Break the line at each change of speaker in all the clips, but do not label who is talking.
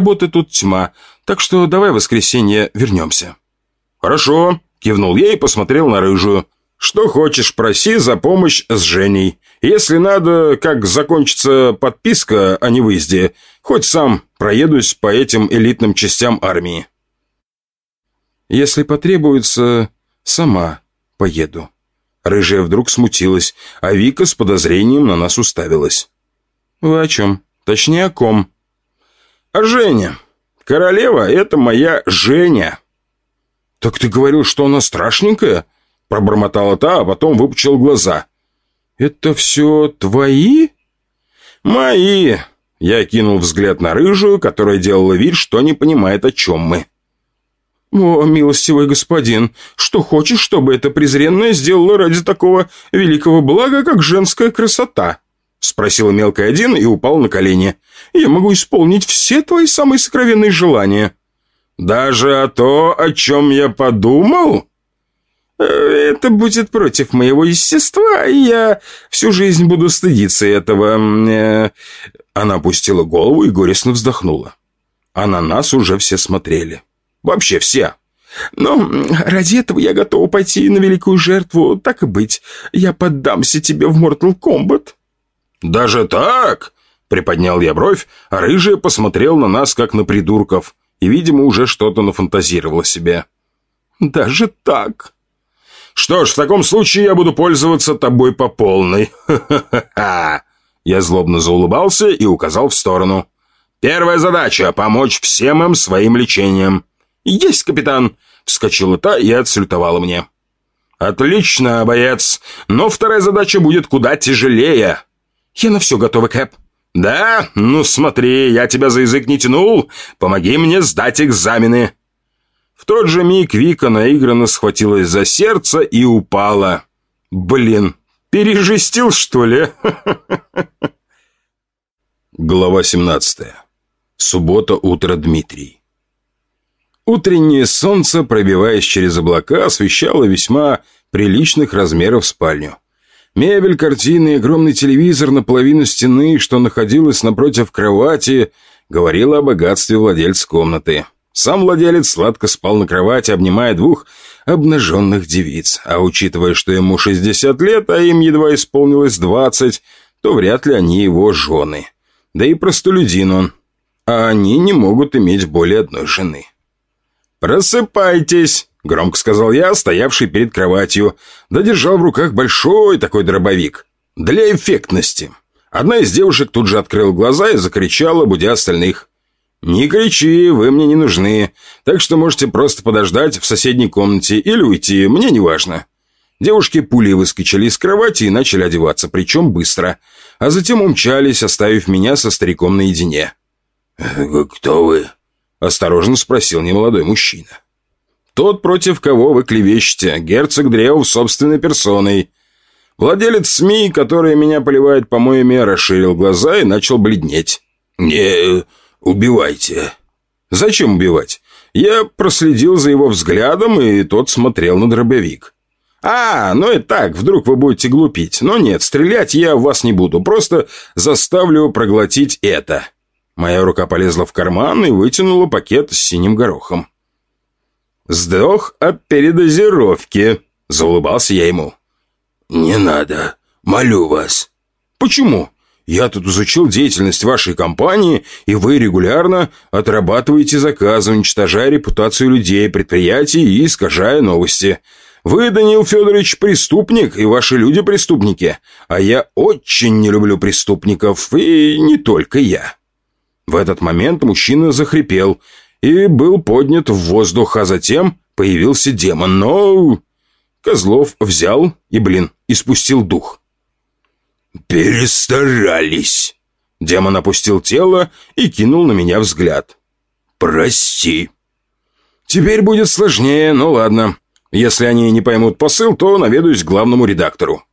работы тут тьма, так что давай в воскресенье вернемся».
«Хорошо», — кивнул я и посмотрел на рыжую. «Что хочешь, проси за помощь с Женей. Если надо, как закончится подписка о невыезде, хоть сам проедусь по этим элитным частям армии».
«Если потребуется, сама поеду».
Рыжая вдруг смутилась, а Вика с подозрением на нас уставилась.
«Вы о чем? Точнее, о ком?»
«О Жене. Королева — это моя Женя».
«Так ты говорил, что она страшненькая?» Пробормотала та, а потом выпучил глаза. «Это все твои?»
«Мои!» Я кинул взгляд на рыжую, которая делала вид, что не понимает, о чем мы.
«О, милостивый господин, что хочешь, чтобы эта презренная сделала ради такого великого блага, как женская красота?» Спросила мелкая один и упал на колени. «Я могу исполнить все твои самые сокровенные желания».
«Даже то, о чем я подумал?»
«Э, «Это будет против моего естества, и я всю жизнь буду стыдиться этого...» э,
Она опустила голову и горестно вздохнула. А на нас уже все смотрели. Вообще все.
«Но ради этого я готова пойти на великую жертву, так и быть. Я поддамся тебе в Mortal Kombat».
«Даже так?» Приподнял я бровь, а рыжая посмотрел на нас, как на придурков и, видимо, уже что-то нафантазировала себе.
«Даже так?»
«Что ж, в таком случае я буду пользоваться тобой по полной. Ха-ха-ха!» Я злобно заулыбался и указал в сторону. «Первая задача — помочь всем им своим лечением».
«Есть, капитан!» — вскочила та и отсультовала мне.
«Отлично, боец, но вторая задача будет куда тяжелее».
«Я на все готова, Кэп»,
«Да? Ну смотри, я тебя за язык не тянул. Помоги мне сдать экзамены». В тот же миг Вика наигранно схватилась за сердце и упала. «Блин, пережестил, что ли?» Глава 17. Суббота, утро, Дмитрий. Утреннее солнце, пробиваясь через облака, освещало весьма приличных размеров спальню. Мебель, картины и огромный телевизор наполовину стены, что находилось напротив кровати, говорило о богатстве владельца комнаты. Сам владелец сладко спал на кровати, обнимая двух обнаженных девиц. А учитывая, что ему 60 лет, а им едва исполнилось 20, то вряд ли они его жены. Да и простолюдин он. А они не могут иметь более одной жены. «Просыпайтесь!» — громко сказал я, стоявший перед кроватью. Додержал в руках большой такой дробовик. Для эффектности. Одна из девушек тут же открыла глаза и закричала, будя остальных. «Не кричи, вы мне не нужны, так что можете просто подождать в соседней комнате или уйти, мне не важно». Девушки пулей выскочили из кровати и начали одеваться, причем быстро, а затем умчались, оставив меня со стариком наедине.
«Кто вы?»
— осторожно спросил немолодой мужчина. Тот, против кого вы клевещете, герцог Древ собственной персоной. Владелец СМИ, который меня поливает помоями, расширил глаза и начал бледнеть.
«Не убивайте».
«Зачем убивать?» Я проследил за его взглядом, и тот смотрел на дробовик. «А, ну и так, вдруг вы будете глупить. Но нет, стрелять я в вас не буду, просто заставлю проглотить это». Моя рука полезла в карман и вытянула пакет с синим горохом. «Сдох от передозировки», — заулыбался я ему.
«Не надо, молю вас».
«Почему? Я тут изучил деятельность вашей компании, и вы регулярно отрабатываете заказы, уничтожая репутацию людей, предприятий и искажая новости. Вы, Даниил Федорович, преступник, и ваши люди преступники, а я очень не люблю преступников, и не только я». В этот момент мужчина захрипел, и был поднят в воздух, а затем появился демон. Но Козлов взял и, блин, испустил дух.
«Перестарались!»
Демон опустил тело и кинул на меня взгляд.
«Прости».
«Теперь будет сложнее, но ладно. Если они не поймут посыл, то наведаюсь к главному редактору».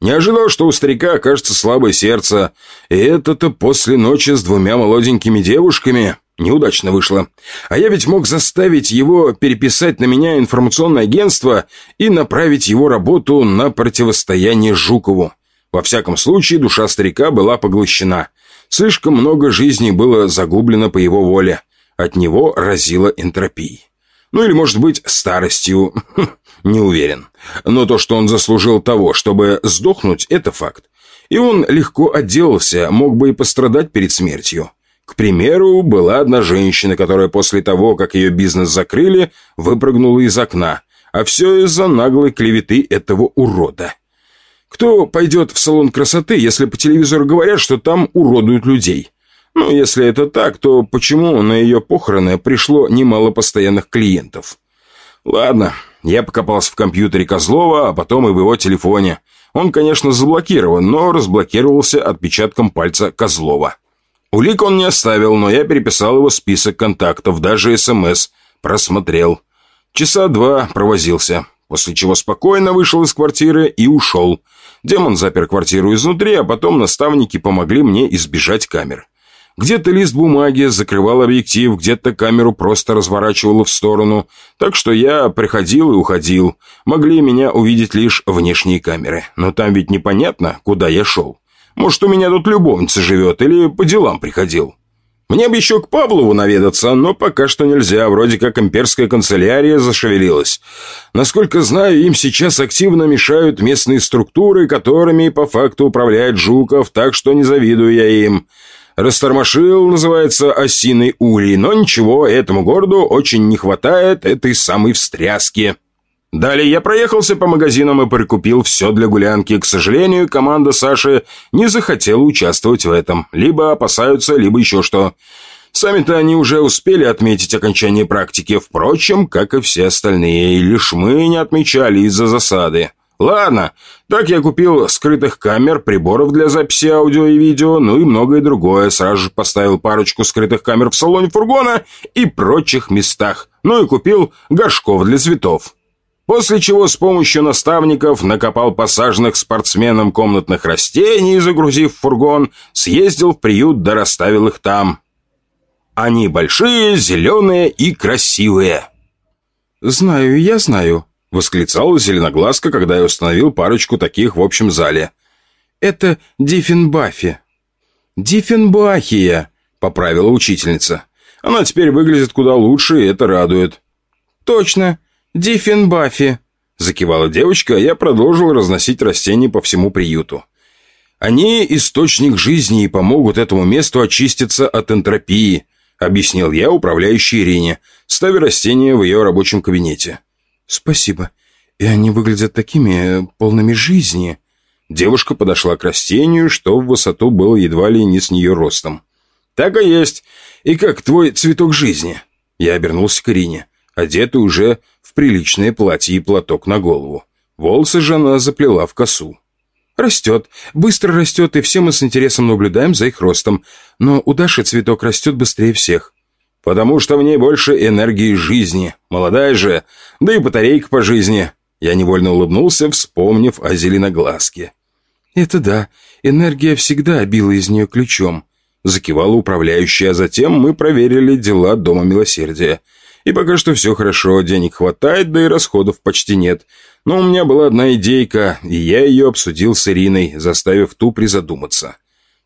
Не ожидал, что у старика окажется слабое сердце. И это-то после ночи с двумя молоденькими девушками. Неудачно вышло. А я ведь мог заставить его переписать на меня информационное агентство и направить его работу на противостояние Жукову. Во всяком случае, душа старика была поглощена. Слишком много жизней было загублено по его воле. От него разило энтропией. Ну или, может быть, старостью. Не уверен. Но то, что он заслужил того, чтобы сдохнуть, это факт. И он легко отделался, мог бы и пострадать перед смертью. К примеру, была одна женщина, которая после того, как ее бизнес закрыли, выпрыгнула из окна. А все из-за наглой клеветы этого урода. Кто пойдет в салон красоты, если по телевизору говорят, что там уродуют людей? Ну, если это так, то почему на ее похороны пришло немало постоянных клиентов? Ладно, я покопался в компьютере Козлова, а потом и в его телефоне. Он, конечно, заблокирован, но разблокировался отпечатком пальца Козлова. Улик он не оставил, но я переписал его список контактов, даже СМС. Просмотрел. Часа два провозился, после чего спокойно вышел из квартиры и ушел. Демон запер квартиру изнутри, а потом наставники помогли мне избежать камер. Где-то лист бумаги закрывал объектив, где-то камеру просто разворачивало в сторону. Так что я приходил и уходил. Могли меня увидеть лишь внешние камеры. Но там ведь непонятно, куда я шел. Может, у меня тут любовница живет или по делам приходил. Мне бы еще к Павлову наведаться, но пока что нельзя, вроде как имперская канцелярия зашевелилась. Насколько знаю, им сейчас активно мешают местные структуры, которыми по факту управляет Жуков, так что не завидую я им. Растормошил, называется, осиной улей, но ничего, этому городу очень не хватает этой самой встряски. Далее я проехался по магазинам и прикупил все для гулянки. К сожалению, команда Саши не захотела участвовать в этом. Либо опасаются, либо еще что. Сами-то они уже успели отметить окончание практики, впрочем, как и все остальные, и лишь мы не отмечали из-за засады. Ладно, так я купил скрытых камер, приборов для записи аудио и видео, ну и многое другое. Сразу же поставил парочку скрытых камер в салоне фургона и прочих местах. Ну и купил горшков для цветов. После чего с помощью наставников накопал посаженных спортсменам комнатных растений, загрузив в фургон, съездил в приют да расставил их там. Они большие, зеленые и красивые.
«Знаю, я знаю», Восклицала зеленоглазка, когда я установил парочку таких в общем зале. «Это Диффенбаффи». «Диффенбахия», — поправила учительница. «Она теперь выглядит куда лучше, и это радует». «Точно, Диффенбаффи», — закивала девочка, а я продолжил разносить растения по всему приюту. «Они — источник жизни и помогут этому месту очиститься от энтропии», — объяснил я управляющей Ирине, ставя растения в ее рабочем кабинете. «Спасибо. И они выглядят такими э, полными жизни». Девушка подошла к растению, что в высоту было едва ли не с нее ростом. «Так и есть. И как твой цветок жизни?» Я обернулся к Ирине, одетый уже в приличное платье и платок на голову. Волосы же она заплела в косу. «Растет. Быстро растет, и все мы с интересом наблюдаем за их ростом. Но у Даши цветок растет быстрее всех потому что в ней больше энергии жизни. Молодая же, да и батарейка по жизни. Я невольно улыбнулся, вспомнив о зеленоглазке. «Это да, энергия всегда била из нее ключом», — закивала управляющая, а затем мы проверили дела Дома Милосердия. И пока что все хорошо, денег хватает, да и расходов почти нет. Но у меня была одна идейка, и я ее обсудил с Ириной, заставив ту призадуматься.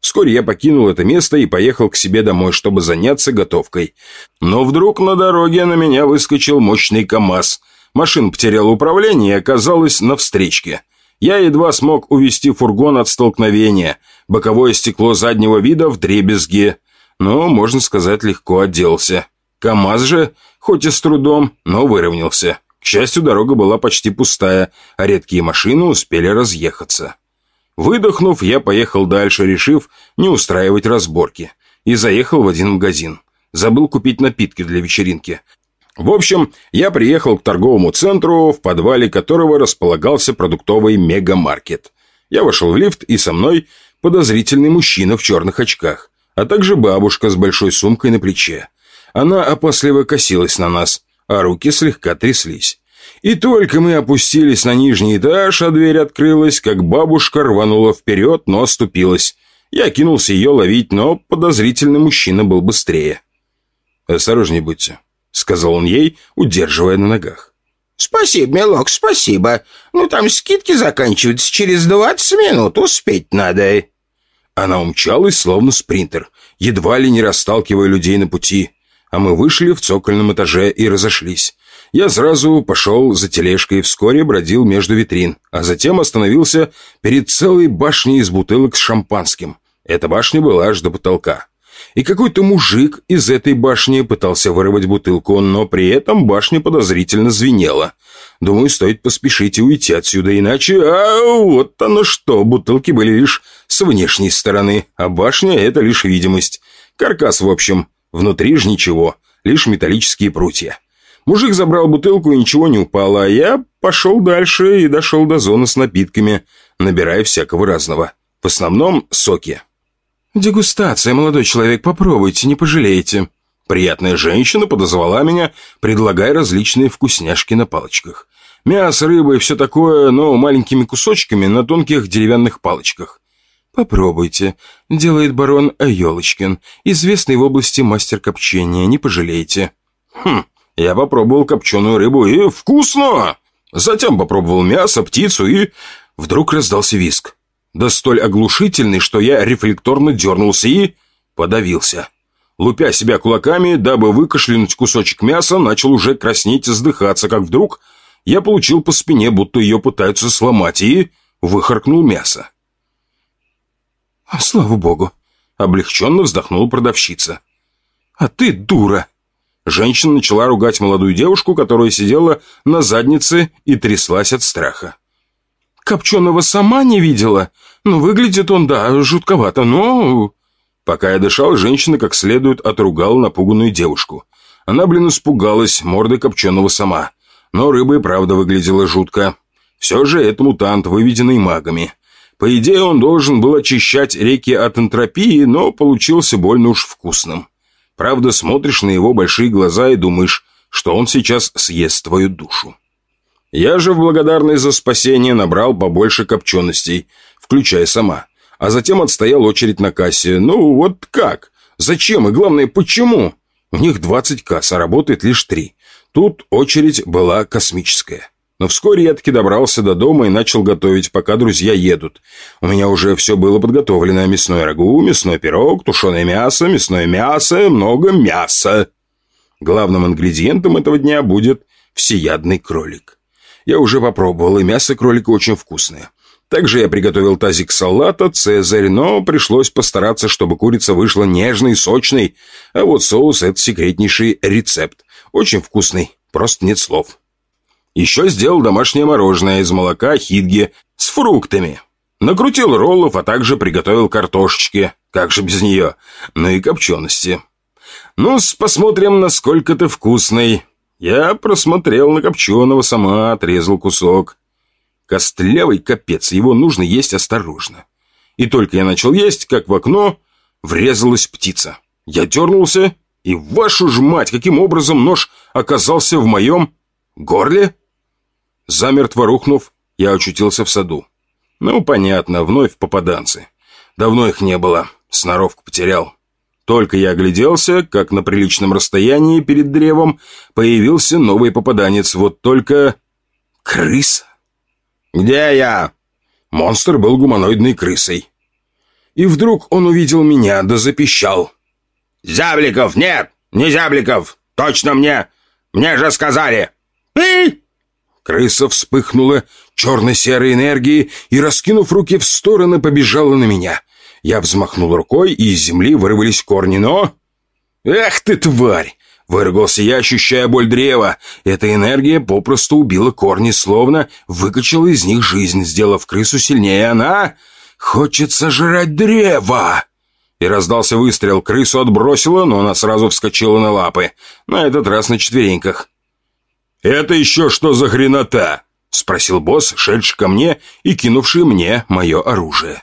Вскоре я покинул это место и поехал к себе домой, чтобы заняться готовкой. Но вдруг на дороге на меня выскочил мощный КАМАЗ. Машина потеряла управление и оказалась на встречке. Я едва смог увести фургон от столкновения. Боковое стекло заднего вида в дребезге. Но, можно сказать, легко отделался. КАМАЗ же, хоть и с трудом, но выровнялся. К счастью, дорога была почти пустая, а редкие машины успели разъехаться. Выдохнув, я поехал дальше, решив не устраивать разборки. И заехал в один магазин. Забыл купить напитки для вечеринки. В общем, я приехал к торговому центру, в подвале которого располагался продуктовый мегамаркет. Я вошел в лифт, и со мной подозрительный мужчина в черных очках, а также бабушка с большой сумкой на плече. Она опасливо косилась на нас, а руки слегка тряслись. И только мы опустились на нижний этаж, а дверь открылась, как бабушка рванула вперед, но оступилась. Я кинулся ее ловить, но подозрительный мужчина был быстрее. «Осторожней будьте», — сказал он ей, удерживая на ногах.
«Спасибо, милок, спасибо. Ну, там скидки заканчиваются через двадцать минут, успеть надо».
Она умчалась, словно спринтер, едва ли не расталкивая людей на пути. А мы вышли в цокольном этаже и разошлись. Я сразу пошел за тележкой и вскоре бродил между витрин, а затем остановился перед целой башней из бутылок с шампанским. Эта башня была аж до потолка. И какой-то мужик из этой башни пытался вырвать бутылку, но при этом башня подозрительно звенела. Думаю, стоит поспешить и уйти отсюда, иначе... А вот оно что, бутылки были лишь с внешней стороны, а башня — это лишь видимость. Каркас, в общем. Внутри же ничего, лишь металлические прутья. Мужик забрал бутылку и ничего не упало, а я пошел дальше и дошел до зоны с напитками, набирая всякого разного. В основном соки. «Дегустация, молодой человек, попробуйте, не пожалеете». Приятная женщина подозвала меня, предлагая различные вкусняшки на палочках. Мясо, рыба и все такое, но маленькими кусочками на тонких деревянных палочках. «Попробуйте», — делает барон Айолочкин, известный в области мастер копчения, не пожалеете. «Хм, я попробовал копченую рыбу и вкусно! Затем попробовал мясо, птицу и... Вдруг раздался виск. Да столь оглушительный, что я рефлекторно дернулся и... подавился. Лупя себя кулаками, дабы выкашлянуть кусочек мяса, начал уже краснеть и сдыхаться, как вдруг я получил по спине, будто ее пытаются сломать, и выхаркнул мясо. «Слава богу!» — облегченно вздохнула продавщица. «А ты дура!» Женщина начала ругать молодую девушку, которая сидела на заднице и тряслась от страха. «Копченого сама не видела? Ну, выглядит он, да, жутковато, но...» Пока я дышал, женщина как следует отругала напуганную девушку. Она, блин, испугалась мордой копченого сама. Но рыба и правда выглядела жутко. Все же это мутант, выведенный магами. По идее, он должен был очищать реки от энтропии, но получился больно уж вкусным. Правда, смотришь на его большие глаза и думаешь, что он сейчас съест твою душу. Я же в благодарность за спасение набрал побольше копченостей, включая сама. А затем отстоял очередь на кассе. Ну, вот как? Зачем? И главное, почему? У них 20 касс, а работает лишь 3. Тут очередь была космическая. Но вскоре я таки добрался до дома и начал готовить, пока друзья едут. У меня уже все было подготовлено. Мясной рагу, мясной пирог, тушеное мясо, мясное мясо, много мяса. Главным ингредиентом этого дня будет всеядный кролик. Я уже попробовал, и мясо кролика очень вкусное. Также я приготовил тазик салата, цезарь, но пришлось постараться, чтобы курица вышла нежной сочной. А вот соус – это секретнейший рецепт. Очень вкусный, просто нет слов. Еще сделал домашнее мороженое из молока хидги с фруктами. Накрутил роллов, а также приготовил картошечки. Как же без нее? Ну и копчености. ну посмотрим, насколько ты вкусный. Я просмотрел на копченого, сама отрезал кусок. Костлявый капец, его нужно есть осторожно. И только я начал есть, как в окно врезалась птица. Я дернулся, и вашу ж мать, каким образом нож оказался в моем горле? Замертво рухнув, я очутился в саду. Ну, понятно, вновь попаданцы. Давно их не было, сноровку потерял. Только я огляделся, как на приличном расстоянии перед древом появился новый попаданец, вот только... Крыса? «Где я?» Монстр был гуманоидной крысой. И вдруг он увидел меня, да запищал. «Зябликов нет! Не Зябликов! Точно мне! Мне же сказали!» «Эй!» Крыса вспыхнула черно-серой энергией и, раскинув руки в стороны, побежала на меня. Я взмахнул рукой, и из земли вырвались корни, но... «Эх ты, тварь!» — выругался я, ощущая боль древа. Эта энергия попросту убила корни, словно выкачала из них жизнь, сделав крысу сильнее. Она хочет сожрать древо! И раздался выстрел. Крысу отбросило, но она сразу вскочила на лапы. На этот раз на четвереньках. «Это еще что за хренота?» — спросил босс, шедший ко мне и кинувший мне мое оружие.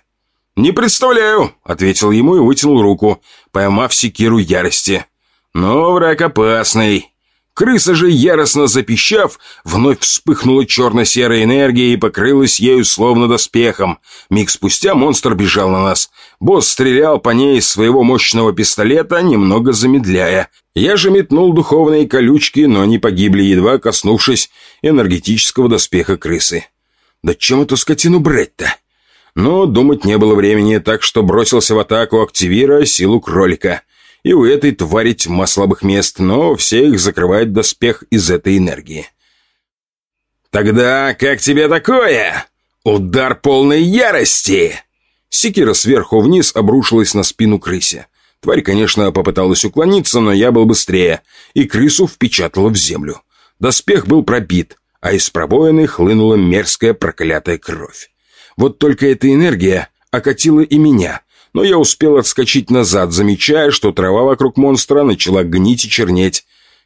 «Не представляю», — ответил ему и вытянул руку, поймав секиру ярости. «Но враг опасный. Крыса же, яростно запищав, вновь вспыхнула черно-серая энергия и покрылась ею словно доспехом. Миг спустя монстр бежал на нас. Босс стрелял по ней из своего мощного пистолета, немного замедляя. Я же метнул духовные колючки, но они погибли, едва коснувшись энергетического доспеха крысы. «Да чем эту скотину брать-то?»
Но думать не было времени, так что бросился в атаку, активируя силу кролика. И у этой твари тьма слабых мест, но все их закрывает доспех из этой энергии. «Тогда как тебе такое? Удар полной ярости!» Секира сверху вниз обрушилась на спину крысе. Тварь, конечно, попыталась уклониться, но я был быстрее, и крысу впечатала в землю. Доспех был пробит, а из пробоины хлынула мерзкая проклятая кровь. Вот только эта энергия окатила и меня, но я успел отскочить назад, замечая, что трава вокруг монстра начала гнить и чернеть.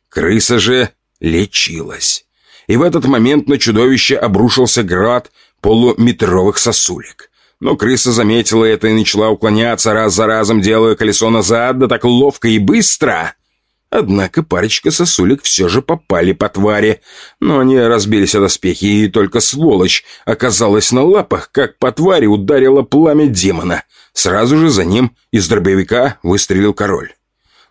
Крыса же лечилась. И в этот момент на чудовище обрушился град полуметровых сосулек. Но крыса заметила это и начала уклоняться раз за разом, делая колесо назад, да так ловко и быстро. Однако парочка сосулек все же попали по твари. Но они разбились о доспехи, и только сволочь оказалась на лапах, как по твари ударило пламя демона. Сразу же за ним из дробовика выстрелил король.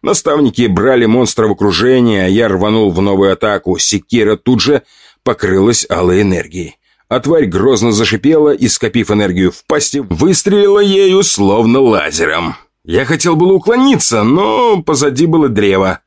Наставники брали монстра в окружение, а я рванул в новую атаку. Секира тут же покрылась алой энергией. А тварь грозно зашипела и, скопив энергию в пасти, выстрелила ею словно лазером. Я хотел было уклониться, но позади было древо.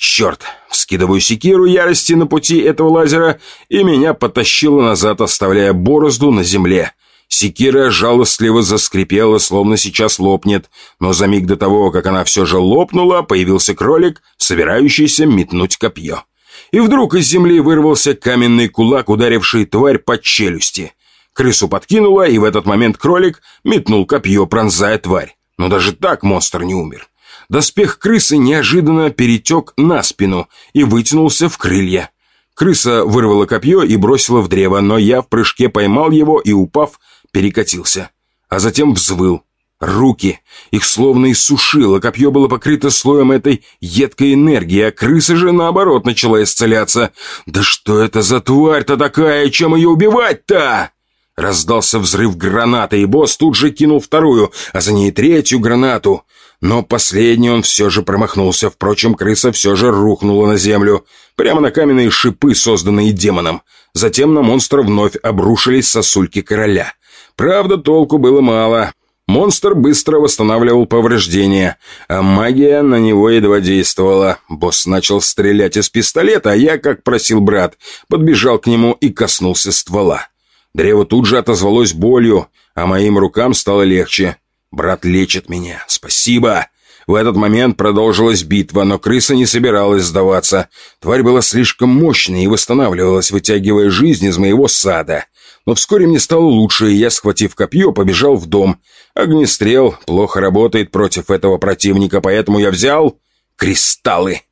Черт! Вскидываю секиру ярости на пути этого лазера, и меня потащило назад, оставляя борозду на земле. Секира жалостливо заскрипела, словно сейчас лопнет, но за миг до того, как она все же лопнула, появился кролик, собирающийся метнуть копье и вдруг из земли вырвался каменный кулак, ударивший тварь по челюсти. Крысу подкинуло, и в этот момент кролик метнул копье, пронзая тварь. Но даже так монстр не умер. Доспех крысы неожиданно перетек на спину и вытянулся в крылья. Крыса вырвала копье и бросила в древо, но я в прыжке поймал его и, упав, перекатился. А затем взвыл. Руки. Их словно иссушило, копье было покрыто слоем этой едкой энергии, а крыса же, наоборот, начала исцеляться. «Да что это за тварь-то такая? Чем ее убивать-то?» Раздался взрыв гранаты, и босс тут же кинул вторую, а за ней третью гранату. Но последний он все же промахнулся. Впрочем, крыса все же рухнула на землю, прямо на каменные шипы, созданные демоном. Затем на монстра вновь обрушились сосульки короля. Правда, толку было мало. Монстр быстро восстанавливал повреждения, а магия на него едва действовала. Босс начал стрелять из пистолета, а я, как просил брат, подбежал к нему и коснулся ствола. Древо тут же отозвалось болью, а моим рукам стало легче. «Брат лечит меня. Спасибо!» В этот момент продолжилась битва, но крыса не собиралась сдаваться. Тварь была слишком мощной и восстанавливалась, вытягивая жизнь из моего сада. Но вскоре мне стало лучше, и я, схватив копье, побежал в дом. Огнестрел плохо работает против этого противника, поэтому я взял кристаллы.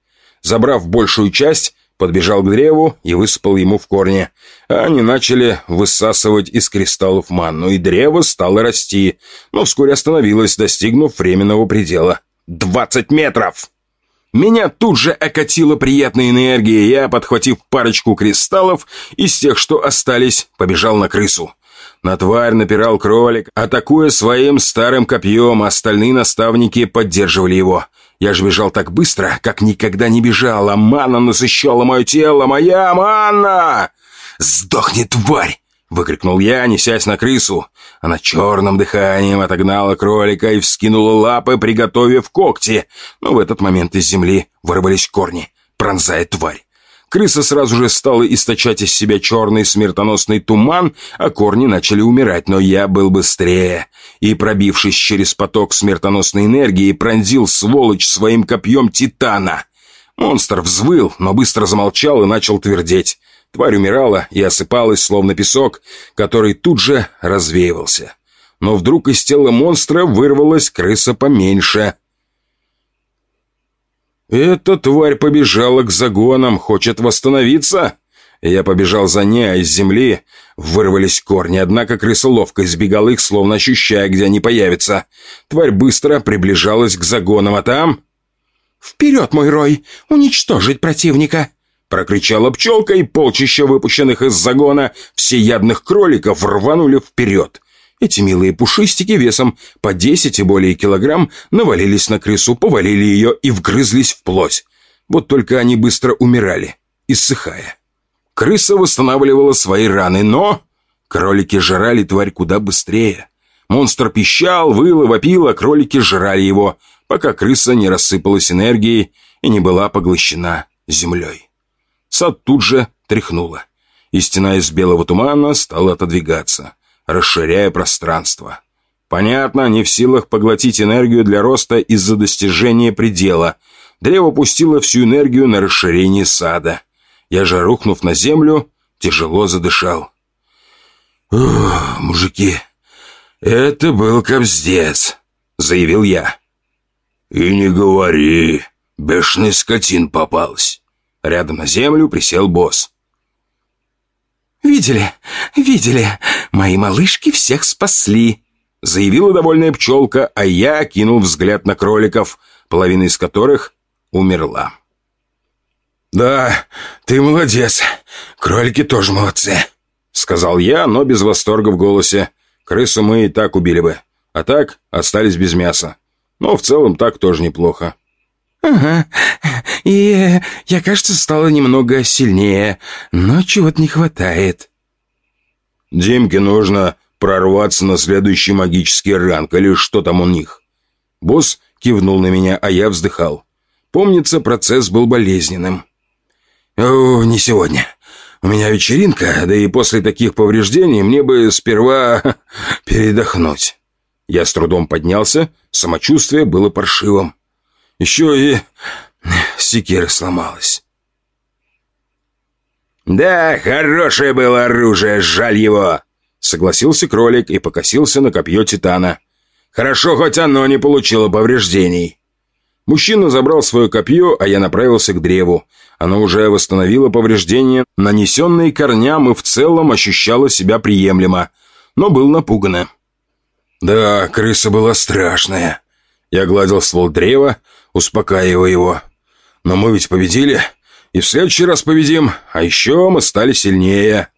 Забрав большую часть, подбежал к древу и высыпал ему в корни. Они начали высасывать из кристаллов манну, и древо стало расти, но вскоре остановилось, достигнув временного предела. «Двадцать метров!» Меня тут же окатила приятная энергия, я, подхватив парочку кристаллов из тех, что остались, побежал на крысу. На тварь напирал кролик, атакуя своим старым копьем, остальные наставники поддерживали его. Я же бежал так быстро, как никогда не бежал, а манна насыщала мое тело, моя манна! «Сдохни, тварь!» — выкрикнул я, несясь на крысу. Она черным дыханием отогнала кролика и вскинула лапы, приготовив когти. Но в этот момент из земли вырвались корни, пронзая тварь. Крыса сразу же стала источать из себя черный смертоносный туман, а корни начали умирать, но я был быстрее. И, пробившись через поток смертоносной энергии, пронзил сволочь своим копьем титана. Монстр взвыл, но быстро замолчал и начал твердеть. Тварь умирала и осыпалась, словно песок, который тут же развеивался. Но вдруг из тела монстра вырвалась крыса поменьше. «Эта тварь побежала к загонам, хочет восстановиться?» Я побежал за ней, а из земли вырвались корни, однако крыса ловко избегала их, словно ощущая, где они появятся. Тварь быстро приближалась к загонам, а там... «Вперед, мой рой! Уничтожить противника!» Прокричала пчелка, и полчища выпущенных из загона всеядных кроликов рванули вперед. Эти милые пушистики весом по 10 и более килограмм навалились на крысу, повалили ее и вгрызлись в плоть. Вот только они быстро умирали, иссыхая. Крыса восстанавливала свои раны, но... Кролики жрали тварь куда быстрее.
Монстр пищал, выл вопил, а кролики жрали его, пока крыса не рассыпалась энергией и не была поглощена землей. Сад тут же тряхнула, и стена из белого тумана стала отодвигаться, расширяя пространство. Понятно, не в силах поглотить энергию для роста из-за достижения предела. Древо пустило всю энергию на расширение сада. Я же, рухнув на землю, тяжело задышал. «Ух, мужики, это был кобздец», — заявил я.
«И не говори, бешеный скотин попалась».
Рядом на землю присел босс.
«Видели, видели, мои малышки всех спасли», —
заявила довольная пчелка, а я кинул взгляд на кроликов, половина из которых умерла. «Да, ты молодец. Кролики тоже молодцы», — сказал я, но без восторга в голосе. Крысу мы и так убили бы, а так остались без мяса. Но в целом так тоже неплохо.
«Ага, и я, кажется, стала немного сильнее, но чего-то не хватает».
«Димке нужно прорваться на следующий магический ранг, или что там у них?» Босс кивнул на меня, а я вздыхал. Помнится, процесс был болезненным. «О, не сегодня. У меня вечеринка, да и после таких повреждений мне бы сперва передохнуть». Я с трудом поднялся, самочувствие было паршивым. Еще и секира сломалась. «Да, хорошее было оружие, жаль его!» Согласился кролик и покосился на копье Титана. «Хорошо, хоть оно не получило повреждений». Мужчина забрал свое копье, а я направился к древу. Оно уже восстановило повреждения, нанесенные корням, и в целом ощущало себя приемлемо, но был напугано. «Да, крыса была страшная». Я гладил ствол древа, успокаивая его. «Но мы ведь победили, и в следующий раз победим, а еще мы стали сильнее».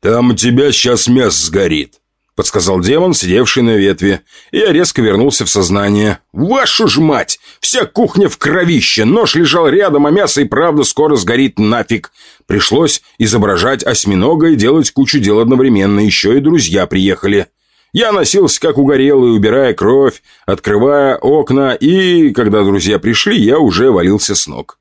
«Там у тебя сейчас мясо сгорит», — подсказал демон, сидевший на ветви. И я резко вернулся в сознание. «Вашу ж мать! Вся кухня в кровище! Нож лежал рядом, а мясо и правда скоро сгорит нафиг!» Пришлось изображать осьминога и делать кучу дел одновременно. Еще и друзья приехали. Я носился как угорелый, убирая кровь, открывая окна, и, когда друзья пришли, я уже валился с ног.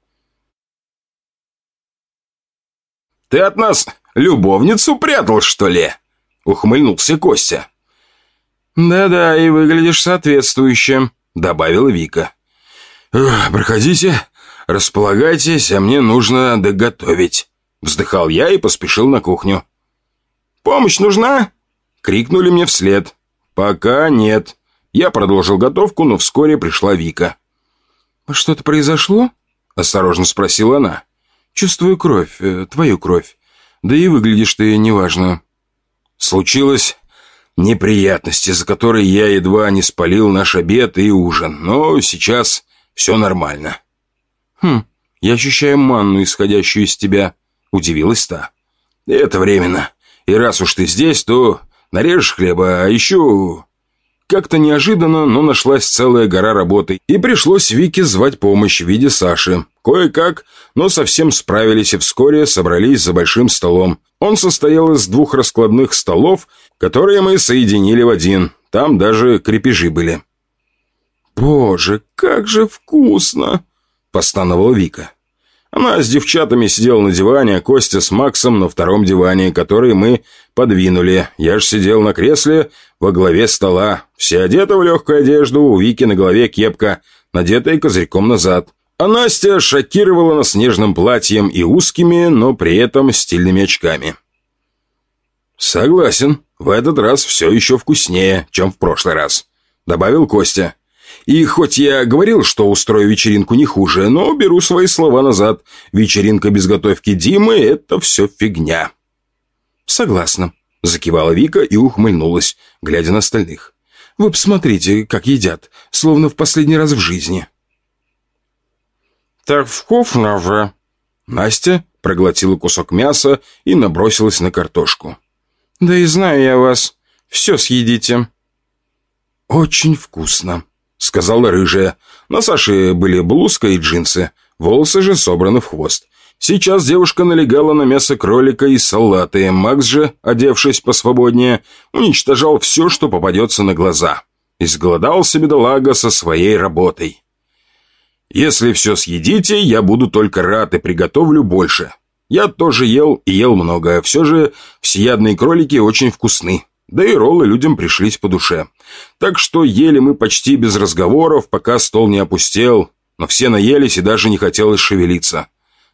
«Ты от нас любовницу прятал, что ли?» — ухмыльнулся Костя.
«Да-да, и выглядишь соответствующе», — добавила Вика.
«Проходите, располагайтесь, а мне нужно доготовить», — вздыхал я и поспешил на кухню.
«Помощь нужна?» — крикнули мне вслед. «Пока нет». Я продолжил готовку, но вскоре пришла Вика.
«Что-то произошло?» — осторожно спросила она. «Чувствую кровь, э, твою кровь. Да и выглядишь ты неважно.
Случилось неприятности, за которые я едва не спалил наш обед и ужин, но сейчас все нормально.
Хм, я ощущаю манну, исходящую из тебя, удивилась та.
Это временно. И раз уж ты здесь, то нарежешь хлеба, а еще как-то неожиданно, но нашлась целая гора работы, и пришлось Вике звать помощь в виде Саши. Кое-как, но совсем справились и вскоре собрались за большим столом. Он состоял из двух раскладных столов, которые мы соединили в один. Там даже крепежи были.
«Боже, как же вкусно!» – постановала Вика. Она с девчатами сидела на диване, а Костя с Максом на втором диване, который мы подвинули. Я же сидел на кресле во главе стола. Все одеты в легкую одежду, у Вики на голове кепка, надетая козырьком назад. А Настя шокировала нас снежным платьем и узкими, но при этом стильными очками. «Согласен, в этот раз все еще вкуснее, чем в прошлый раз», — добавил Костя. И хоть я говорил, что устрою вечеринку не хуже, но беру свои слова назад. Вечеринка без готовки Димы — это все фигня.
Согласна, закивала Вика и ухмыльнулась, глядя на остальных. Вы посмотрите, как едят, словно в последний раз в жизни.
Так вкусно же. Настя проглотила кусок мяса и набросилась на картошку. Да и знаю я вас. Все съедите.
Очень вкусно, —
сказала рыжая. На Саше были блузка и джинсы, волосы же собраны в хвост.
Сейчас девушка налегала на мясо кролика и салаты. Макс же, одевшись посвободнее, уничтожал все, что попадется на глаза. Изголодался бедолага со своей работой. «Если все съедите, я буду только рад и приготовлю больше. Я тоже ел и ел много. Все же всеядные кролики очень вкусны. Да и роллы людям пришлись по душе. Так что ели мы почти без разговоров, пока стол не опустел. Но все наелись и даже не хотелось шевелиться.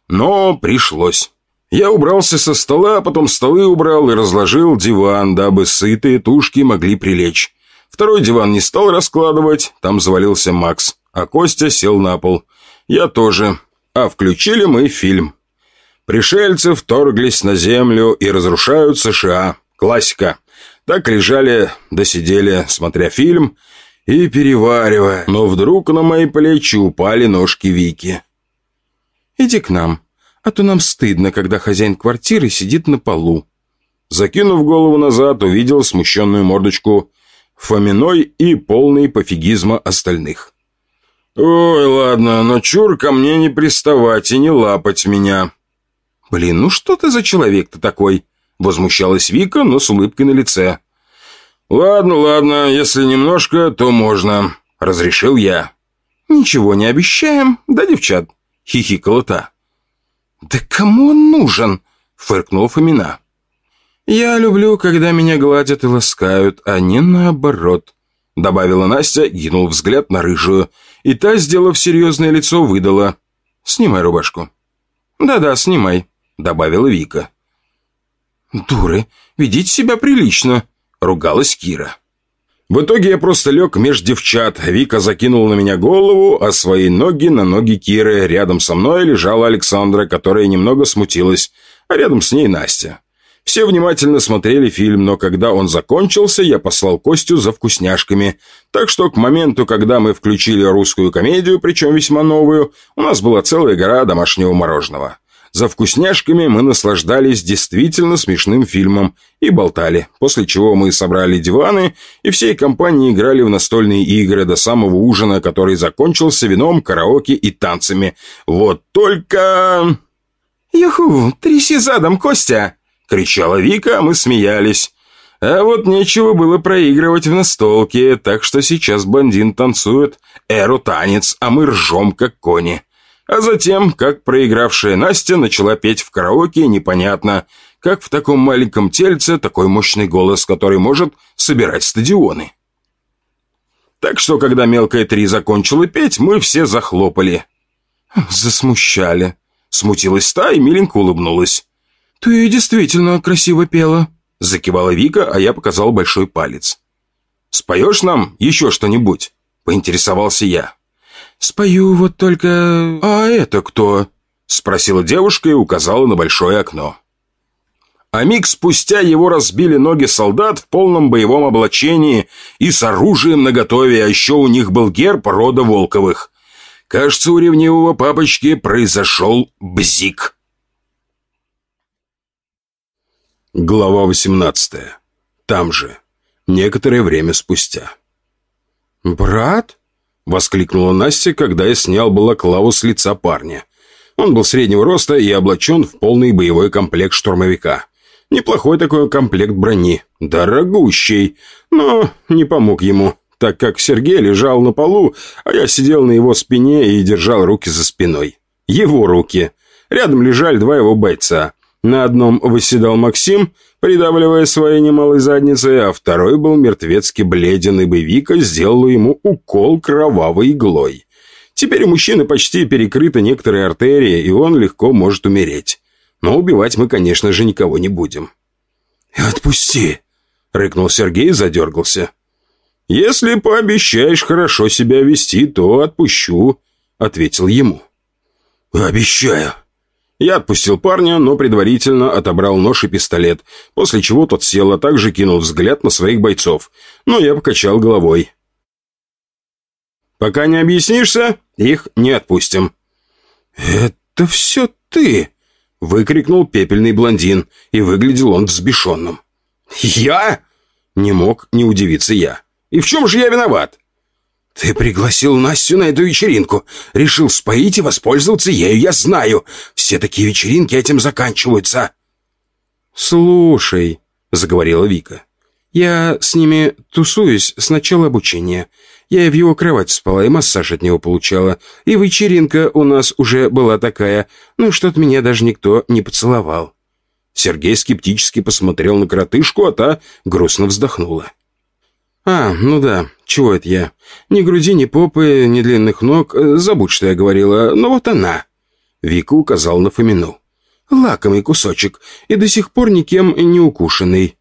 Но пришлось. Я убрался со стола, потом столы убрал и разложил диван, дабы сытые тушки могли прилечь. Второй диван не стал раскладывать, там завалился Макс, а Костя сел на пол. Я тоже. А включили мы фильм. Пришельцы вторглись на землю и разрушают США. Классика. Так лежали, досидели, смотря фильм и переваривая. Но вдруг на мои плечи упали ножки Вики.
«Иди к нам, а то нам стыдно, когда хозяин квартиры сидит на полу».
Закинув голову назад, увидел смущенную мордочку Фоминой и полный пофигизма остальных. «Ой, ладно, но чур ко мне не приставать и не лапать меня».
«Блин, ну что ты за человек-то такой?» Возмущалась Вика, но с улыбкой на лице.
«Ладно, ладно, если немножко, то можно», — разрешил я.
«Ничего не обещаем, да, девчат?» — хихикала та.
«Да кому он нужен?» — фыркнул Фомина.
«Я люблю, когда меня гладят и ласкают, а не наоборот», — добавила Настя, гинул взгляд на рыжую, и та, сделав серьезное лицо, выдала. «Снимай рубашку».
«Да-да, снимай», — добавила Вика.
«Дуры, ведите себя прилично», — ругалась Кира.
В итоге я просто лег меж девчат. Вика закинула на меня голову, а свои ноги на ноги Киры. Рядом со мной лежала Александра, которая немного смутилась, а рядом с ней Настя. Все внимательно смотрели фильм, но когда он закончился, я послал Костю за вкусняшками. Так что к моменту, когда мы включили русскую комедию, причем весьма новую, у нас была целая гора домашнего мороженого. За вкусняшками мы наслаждались действительно смешным фильмом и болтали, после чего мы собрали диваны и всей компанией играли в настольные игры до самого ужина, который закончился вином, караоке и танцами. Вот только...
«Юху, тряси задом, Костя!» — кричала Вика, а мы смеялись. А вот нечего было проигрывать в настолке, так что сейчас блондин танцует эру танец, а мы ржем, как кони. А затем, как проигравшая Настя начала петь в караоке, непонятно, как в таком маленьком тельце такой мощный голос, который может собирать стадионы. Так что, когда мелкая три закончила петь, мы все захлопали.
«Засмущали», —
смутилась та и миленько улыбнулась.
«Ты действительно красиво пела», —
закивала Вика, а я показал большой палец. «Споешь нам еще что-нибудь?» — поинтересовался я.
«Спою вот только... А это кто?»
Спросила девушка и указала на большое окно. А миг спустя его разбили ноги солдат в полном боевом облачении и с оружием наготове, а еще у них был герб рода Волковых. Кажется, у ревнивого папочки произошел бзик. Глава 18. Там же. Некоторое время спустя.
«Брат?»
— воскликнула Настя, когда я снял балаклаву с лица парня. Он был среднего роста и облачен в полный боевой комплект штурмовика. Неплохой такой комплект брони, дорогущий, но не помог ему, так как Сергей лежал на полу, а я сидел на его спине и держал руки за спиной. Его руки. Рядом лежали два его бойца. На одном восседал Максим, придавливая своей немалой задницей, а второй был мертвецки бледен, и боевика сделала ему укол кровавой иглой. Теперь у мужчины почти перекрыты некоторые артерии, и он легко может умереть. Но убивать мы, конечно же, никого не будем.
«Отпусти!» — рыкнул Сергей и задергался.
«Если пообещаешь хорошо себя вести, то отпущу», — ответил ему.
«Обещаю»,
я отпустил парня, но предварительно отобрал нож и пистолет, после чего тот сел, а также кинул взгляд на своих бойцов. Но я покачал головой. «Пока не объяснишься, их не отпустим».
«Это все ты!» — выкрикнул пепельный блондин, и выглядел он взбешенным.
«Я?» — не мог не удивиться я. «И в чем же я виноват?» «Ты пригласил Настю на эту вечеринку. Решил споить и воспользоваться ею, я знаю. Все такие вечеринки этим заканчиваются».
«Слушай», — заговорила Вика, — «я с ними тусуюсь с начала обучения. Я и в его кровать спала, и массаж от него получала. И вечеринка у нас уже была такая, ну что-то меня даже никто не поцеловал».
Сергей скептически посмотрел на коротышку, а та грустно вздохнула.
«А, ну да, чего это я? Ни груди, ни попы, ни длинных ног. Забудь, что я говорила. Но вот она».
Вика указал на Фомину.
«Лакомый кусочек, и до сих пор никем не укушенный».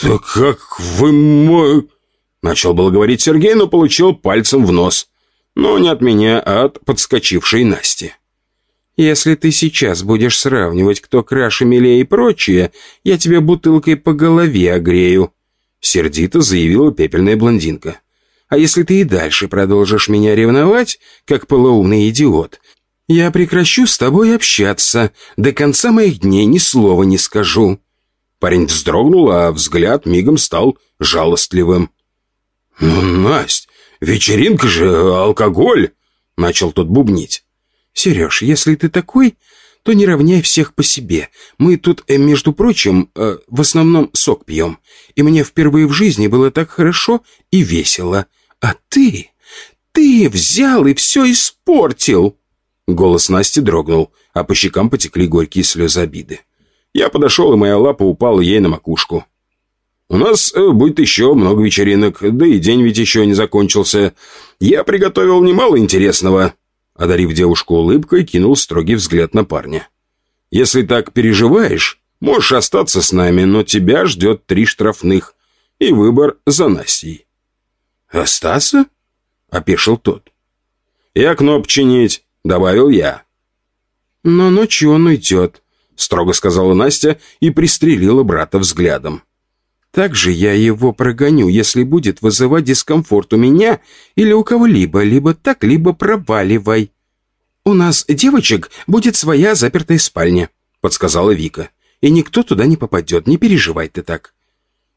«Так как вы мой...» Начал было говорить Сергей, но получил пальцем в нос. Но не от меня, а от подскочившей Насти.
«Если ты сейчас будешь сравнивать, кто краше, милее и прочее, я тебя бутылкой по голове огрею», Сердито заявила пепельная блондинка. «А если ты и дальше продолжишь меня ревновать, как полоумный идиот, я прекращу с тобой общаться. До конца моих дней ни слова не скажу».
Парень вздрогнул, а взгляд мигом стал жалостливым. «Ну, Насть, вечеринка же, алкоголь!» Начал тот бубнить.
«Сереж, если ты такой, то не равняй всех по себе. Мы тут, э, между прочим, э, в основном сок пьем. И мне впервые в жизни было так хорошо и весело. А ты... ты взял и все испортил!»
Голос Насти дрогнул, а по щекам потекли горькие слезы обиды. Я подошел, и моя лапа упала ей на макушку. «У нас э, будет еще много вечеринок, да и день ведь еще не закончился. Я приготовил немало интересного». Одарив девушку улыбкой, кинул строгий взгляд на парня. «Если так переживаешь, можешь остаться с нами, но тебя ждет три штрафных и выбор за Настей».
«Остаться?» — опешил тот.
«И окно починить», — добавил я.
«Но ночью он уйдет», —
строго сказала Настя и пристрелила брата взглядом.
Также я его прогоню, если будет вызывать дискомфорт у меня или у кого-либо, либо так, либо проваливай. У нас, девочек, будет своя запертая спальня, подсказала Вика. И никто туда не попадет, не переживай ты так.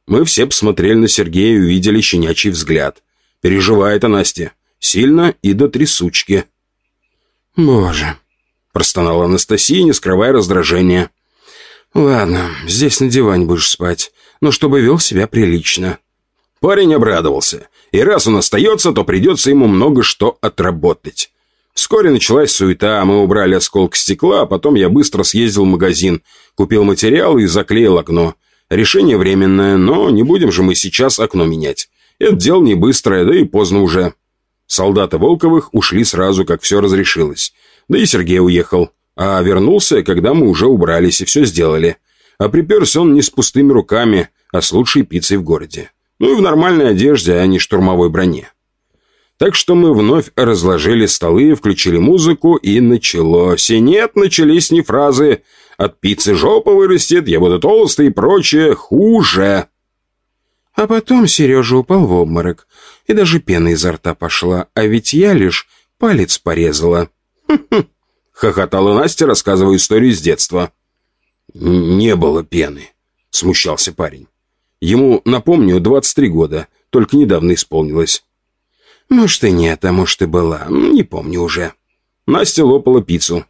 Мы все посмотрели на Сергея и увидели щенячий взгляд. Переживает она, Настя. Сильно и до трясучки.
«Боже!» – простонала Анастасия, не скрывая раздражения. «Ладно, здесь на диване будешь спать но чтобы вел себя прилично.
Парень обрадовался, и раз он остается, то придется ему много что отработать. Вскоре началась суета, мы убрали осколок стекла, а потом я быстро съездил в магазин, купил материал и заклеил окно. Решение временное, но не будем же мы сейчас окно менять. Это дело не быстрое, да и поздно уже. Солдаты Волковых ушли сразу, как все разрешилось. Да и Сергей уехал. А вернулся, когда мы уже убрались и все сделали. А приперся он не с пустыми руками, а с лучшей пиццей в городе. Ну и в нормальной одежде, а не штурмовой броне. Так что мы вновь разложили столы, включили музыку, и началось. И нет, начались не фразы «от пиццы жопа вырастет», «я буду толстый» и прочее. Хуже.
А потом Сережа упал в обморок, и даже пена изо рта пошла, а ведь я лишь палец порезала.
«Хм-хм», — хохотала Настя, рассказывая историю с детства. «Не было пены», — смущался парень. Ему, напомню, 23 года, только недавно исполнилось.
«Может, и нет, а может, и была, не помню уже».
Настя лопала пиццу.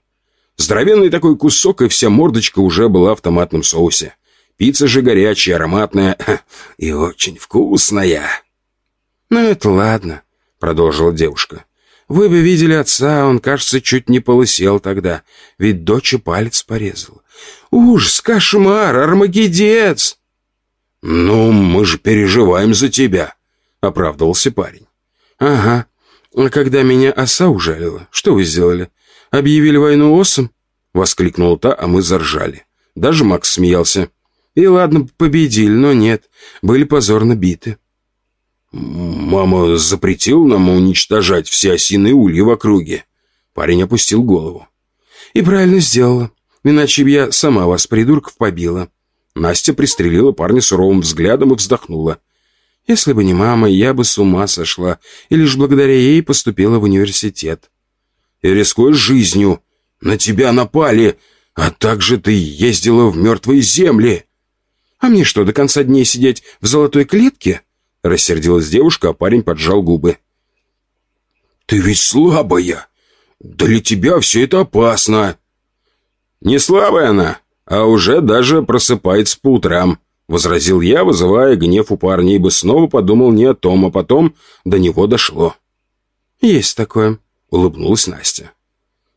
Здоровенный такой кусок, и вся мордочка уже была в томатном соусе. Пицца же горячая, ароматная и очень вкусная.
«Ну, это ладно», — продолжила девушка. «Вы бы видели отца, он, кажется, чуть не полысел тогда, ведь дочь палец порезала. Ужас, кошмар, армагедец!»
«Ну, мы же переживаем за тебя», — оправдывался парень.
«Ага. А когда меня оса ужалила, что вы сделали? Объявили войну осам?» — воскликнула та, а мы заржали. Даже Макс смеялся. «И ладно, победили, но нет, были позорно биты».
«Мама запретила нам уничтожать все осиные ульи в округе». Парень опустил голову.
«И правильно сделала. Иначе б я сама вас, придурков, побила».
Настя пристрелила парня суровым взглядом и вздохнула.
«Если бы не мама, я бы с ума сошла, и лишь благодаря ей поступила в университет».
«И рискуешь жизнью. На тебя напали, а также ты ездила в мертвые земли».
«А мне что, до конца дней сидеть в золотой клетке?»
Рассердилась девушка, а парень поджал губы. «Ты ведь слабая! Для тебя все это опасно!» «Не слабая она, а уже даже просыпается по утрам», возразил я, вызывая гнев у парня, ибо снова подумал не о том, а потом до него дошло.
«Есть такое», — улыбнулась Настя.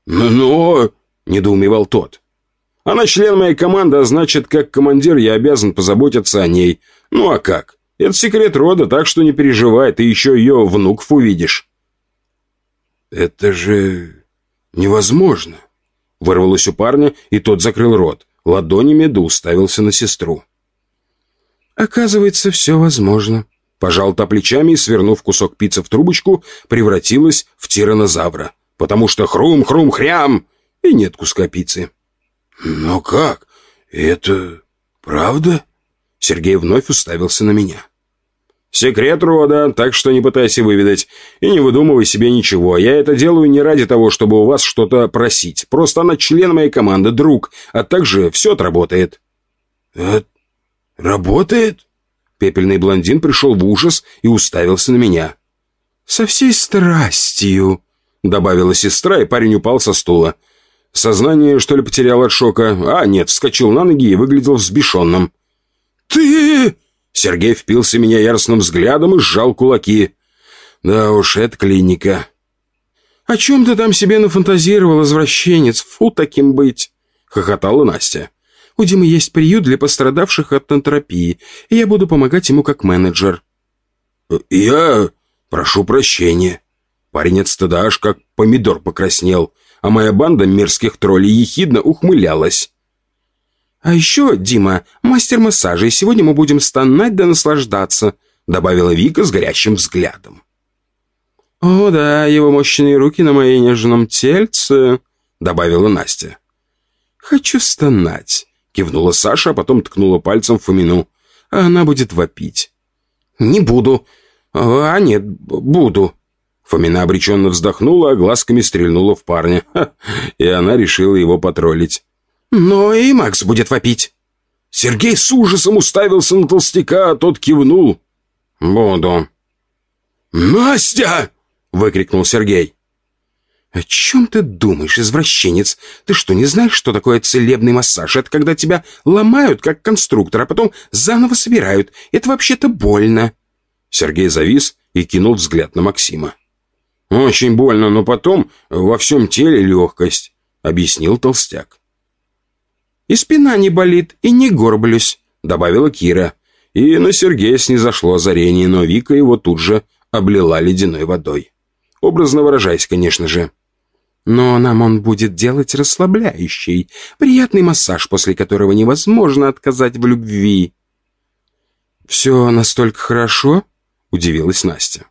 «Но...» — недоумевал тот. «Она член моей команды, а значит, как командир я обязан позаботиться о ней. Ну а как? Это секрет рода, так что не переживай, ты еще ее внуков увидишь». «Это же невозможно!» Вырвалось у парня, и тот закрыл рот. Ладонями да уставился на сестру.
«Оказывается, все возможно».
Пожал та плечами и, свернув кусок пиццы в трубочку, превратилась в тиранозавра. Потому что хрум-хрум-хрям, и нет куска пиццы. «Но как? Это правда?» Сергей вновь уставился на меня. «Секрет рода, так что не пытайся выведать. И не выдумывай себе ничего. Я это делаю не ради того, чтобы у вас что-то просить. Просто она член моей команды, друг, а также все отработает».
«Это работает?»
Пепельный блондин пришел в ужас и уставился на меня.
«Со всей страстью», — добавила сестра, и парень упал со стула.
Сознание, что ли, потерял от шока? А, нет, вскочил на ноги и выглядел взбешенным.
«Ты...»
Сергей впился меня яростным взглядом и сжал кулаки. Да уж, это клиника.
«О чем ты там себе нафантазировал, извращенец? Фу, таким быть!» — хохотала Настя. «У Димы есть приют для пострадавших от антропии, и я буду помогать ему как менеджер».
«Я прошу прощения». Парень от стыда аж как помидор покраснел, а моя банда мерзких троллей ехидно ухмылялась.
«А еще, Дима, мастер массажа, и сегодня мы будем стонать да наслаждаться», добавила Вика с горящим взглядом. «О, да, его мощные руки на моей нежном тельце», добавила Настя. «Хочу стонать», кивнула Саша, а потом ткнула пальцем Фомину. «А она будет вопить».
«Не буду». «А нет, буду». Фомина обреченно вздохнула, а глазками стрельнула в парня. Ха, и она решила его потроллить.
Но и Макс будет вопить.
Сергей с ужасом уставился на толстяка, а тот кивнул.
«Буду».
«Настя!» — выкрикнул Сергей.
«О чем ты думаешь, извращенец? Ты что, не знаешь, что такое целебный массаж? Это когда тебя ломают, как конструктор, а потом заново собирают. Это вообще-то больно».
Сергей завис и кинул взгляд на Максима. «Очень больно, но потом во всем теле легкость», — объяснил толстяк.
«И спина не болит, и не горблюсь», — добавила Кира.
И на Сергея снизошло озарение, но Вика его тут же облила ледяной водой. Образно выражаясь, конечно же.
«Но нам он будет делать расслабляющий, приятный массаж, после которого невозможно отказать в любви».
«Все настолько хорошо?» — удивилась Настя.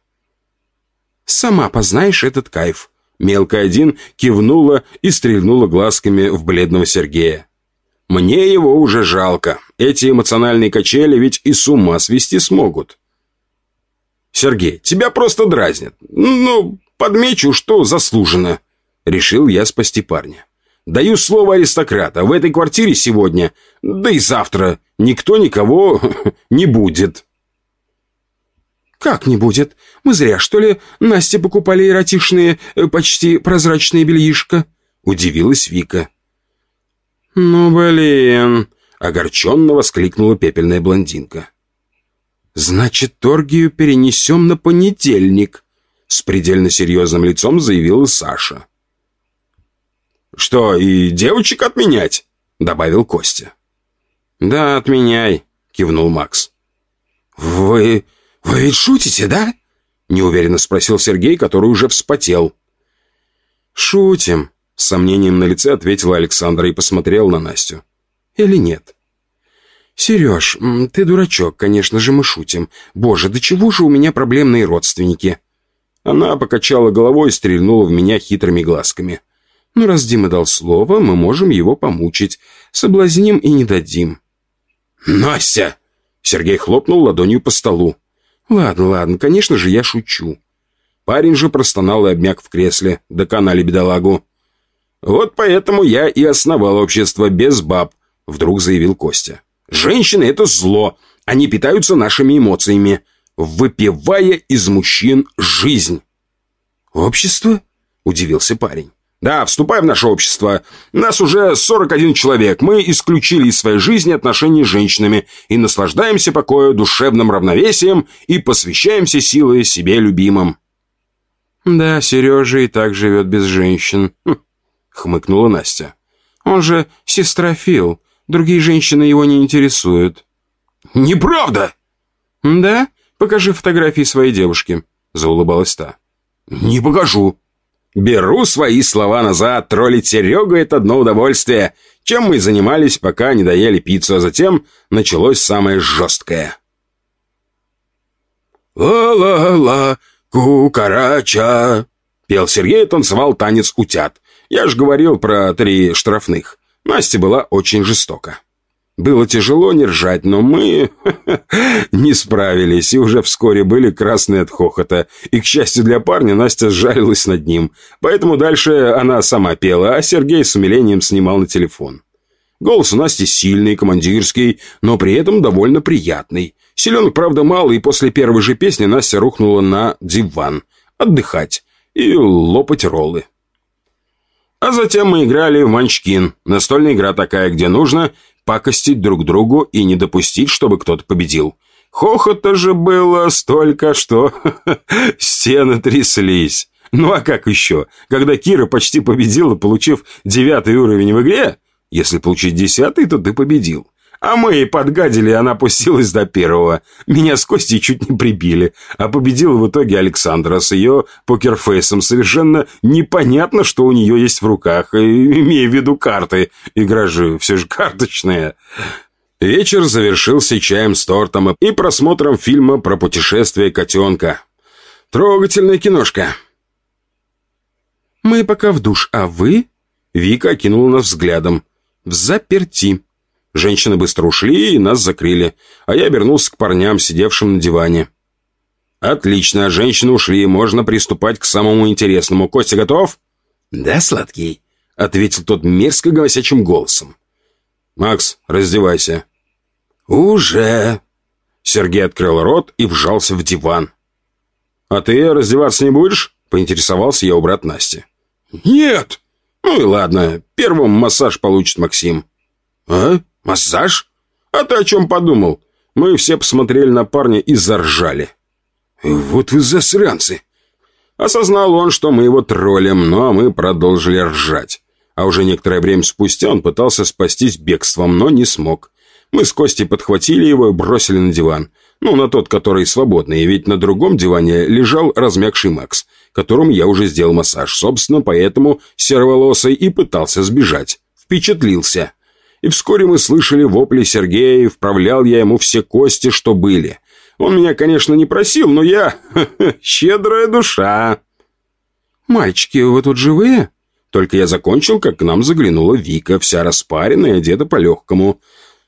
«Сама познаешь этот кайф».
Мелкая один кивнула и стрельнула глазками в бледного Сергея. Мне его уже жалко. Эти эмоциональные качели ведь и с ума свести смогут. Сергей, тебя просто дразнят. Ну, подмечу, что заслуженно. Решил я спасти парня. Даю слово аристократа. В этой квартире сегодня, да и завтра, никто никого не будет.
«Как не будет? Мы зря, что ли, Насте покупали эротичные, э, почти прозрачные бельишко?» Удивилась Вика.
«Ну, блин!» — огорченно воскликнула пепельная блондинка.
«Значит, торгию перенесем на понедельник», — с предельно серьезным лицом заявила Саша.
«Что, и девочек отменять?» — добавил Костя.
«Да, отменяй», — кивнул Макс.
«Вы... вы ведь шутите, да?» — неуверенно спросил Сергей, который уже вспотел.
«Шутим», с сомнением на лице ответила Александра и посмотрел на Настю. «Или нет?» «Сереж, ты дурачок, конечно же, мы шутим. Боже, до чего же у меня проблемные родственники?» Она покачала головой и стрельнула в меня хитрыми глазками. «Ну, раз Дима дал слово, мы можем его помучить. Соблазним и не дадим».
«Настя!»
Сергей хлопнул ладонью по столу.
«Ладно, ладно, конечно же, я шучу».
Парень же простонал и обмяк в кресле, доконали бедолагу. «Вот поэтому я и основал общество без баб», — вдруг заявил Костя. «Женщины — это зло. Они питаются нашими эмоциями. выпивая из мужчин жизнь. «Общество?» – удивился парень. «Да, вступай в наше общество. Нас уже 41 человек. Мы исключили из своей жизни отношения с женщинами и наслаждаемся покою, душевным равновесием и посвящаемся силой себе любимым».
«Да, Сережа и так живет без женщин», хм, — хмыкнула Настя. «Он же сестра Фил. Другие женщины его не интересуют».
«Неправда!»
«Да? Покажи фотографии своей девушки», — заулыбалась та.
«Не покажу». «Беру свои слова назад. Троллить Серега — это одно удовольствие. Чем мы занимались, пока не доели пиццу, а затем началось самое жесткое». «Ла-ла-ла, кукарача», — пел Сергей и танцевал танец утят. Я же говорил про три штрафных. Настя была очень жестока. Было тяжело не ржать, но мы не справились и уже вскоре были красные от хохота. И, к счастью для парня, Настя сжалилась над ним. Поэтому дальше она сама пела, а Сергей с умилением снимал на телефон. Голос у Насти сильный, командирский, но при этом довольно приятный. Селенок, правда, мало, и после первой же песни Настя рухнула на диван. Отдыхать и лопать роллы. А затем мы играли в манчкин. Настольная игра такая, где нужно пакостить друг другу и не допустить, чтобы кто-то победил. Хохота же было столько, что стены тряслись. Ну а как еще? Когда Кира почти победила, получив девятый уровень в игре, если получить десятый, то ты победил. А мы ей подгадили, и она опустилась до первого. Меня с Костей чуть не прибили. А победил в итоге Александра с ее покерфейсом. Совершенно непонятно, что у нее есть в руках, имея в виду карты. Игра же все же карточная. Вечер завершился чаем с тортом и просмотром фильма про путешествие котенка. Трогательная киношка.
«Мы пока в душ, а вы?»
Вика окинула нас взглядом. «В заперти». Женщины быстро ушли и нас закрыли, а я вернулся к парням, сидевшим на диване. «Отлично, женщины ушли, можно приступать к самому интересному. Костя готов?»
«Да, сладкий», —
ответил тот мерзко голосячим голосом. «Макс, раздевайся».
«Уже».
Сергей открыл рот и вжался в диван. «А ты раздеваться не будешь?» — поинтересовался я у брат Насти.
«Нет».
«Ну и ладно, первым массаж получит Максим».
«А?» «Массаж?
А ты о чем подумал?» Мы все посмотрели на парня и заржали.
«Вот вы засранцы!»
Осознал он, что мы его троллим, но мы продолжили ржать. А уже некоторое время спустя он пытался спастись бегством, но не смог. Мы с Костей подхватили его и бросили на диван. Ну, на тот, который свободный, ведь на другом диване лежал размягший Макс, которому я уже сделал массаж. Собственно, поэтому сероволосый и пытался сбежать. Впечатлился и вскоре мы слышали вопли Сергея, и вправлял я ему все кости, что были. Он меня, конечно, не просил, но я... щедрая душа.
«Мальчики, вы тут живые?»
Только я закончил, как к нам заглянула Вика, вся распаренная, одета по-легкому.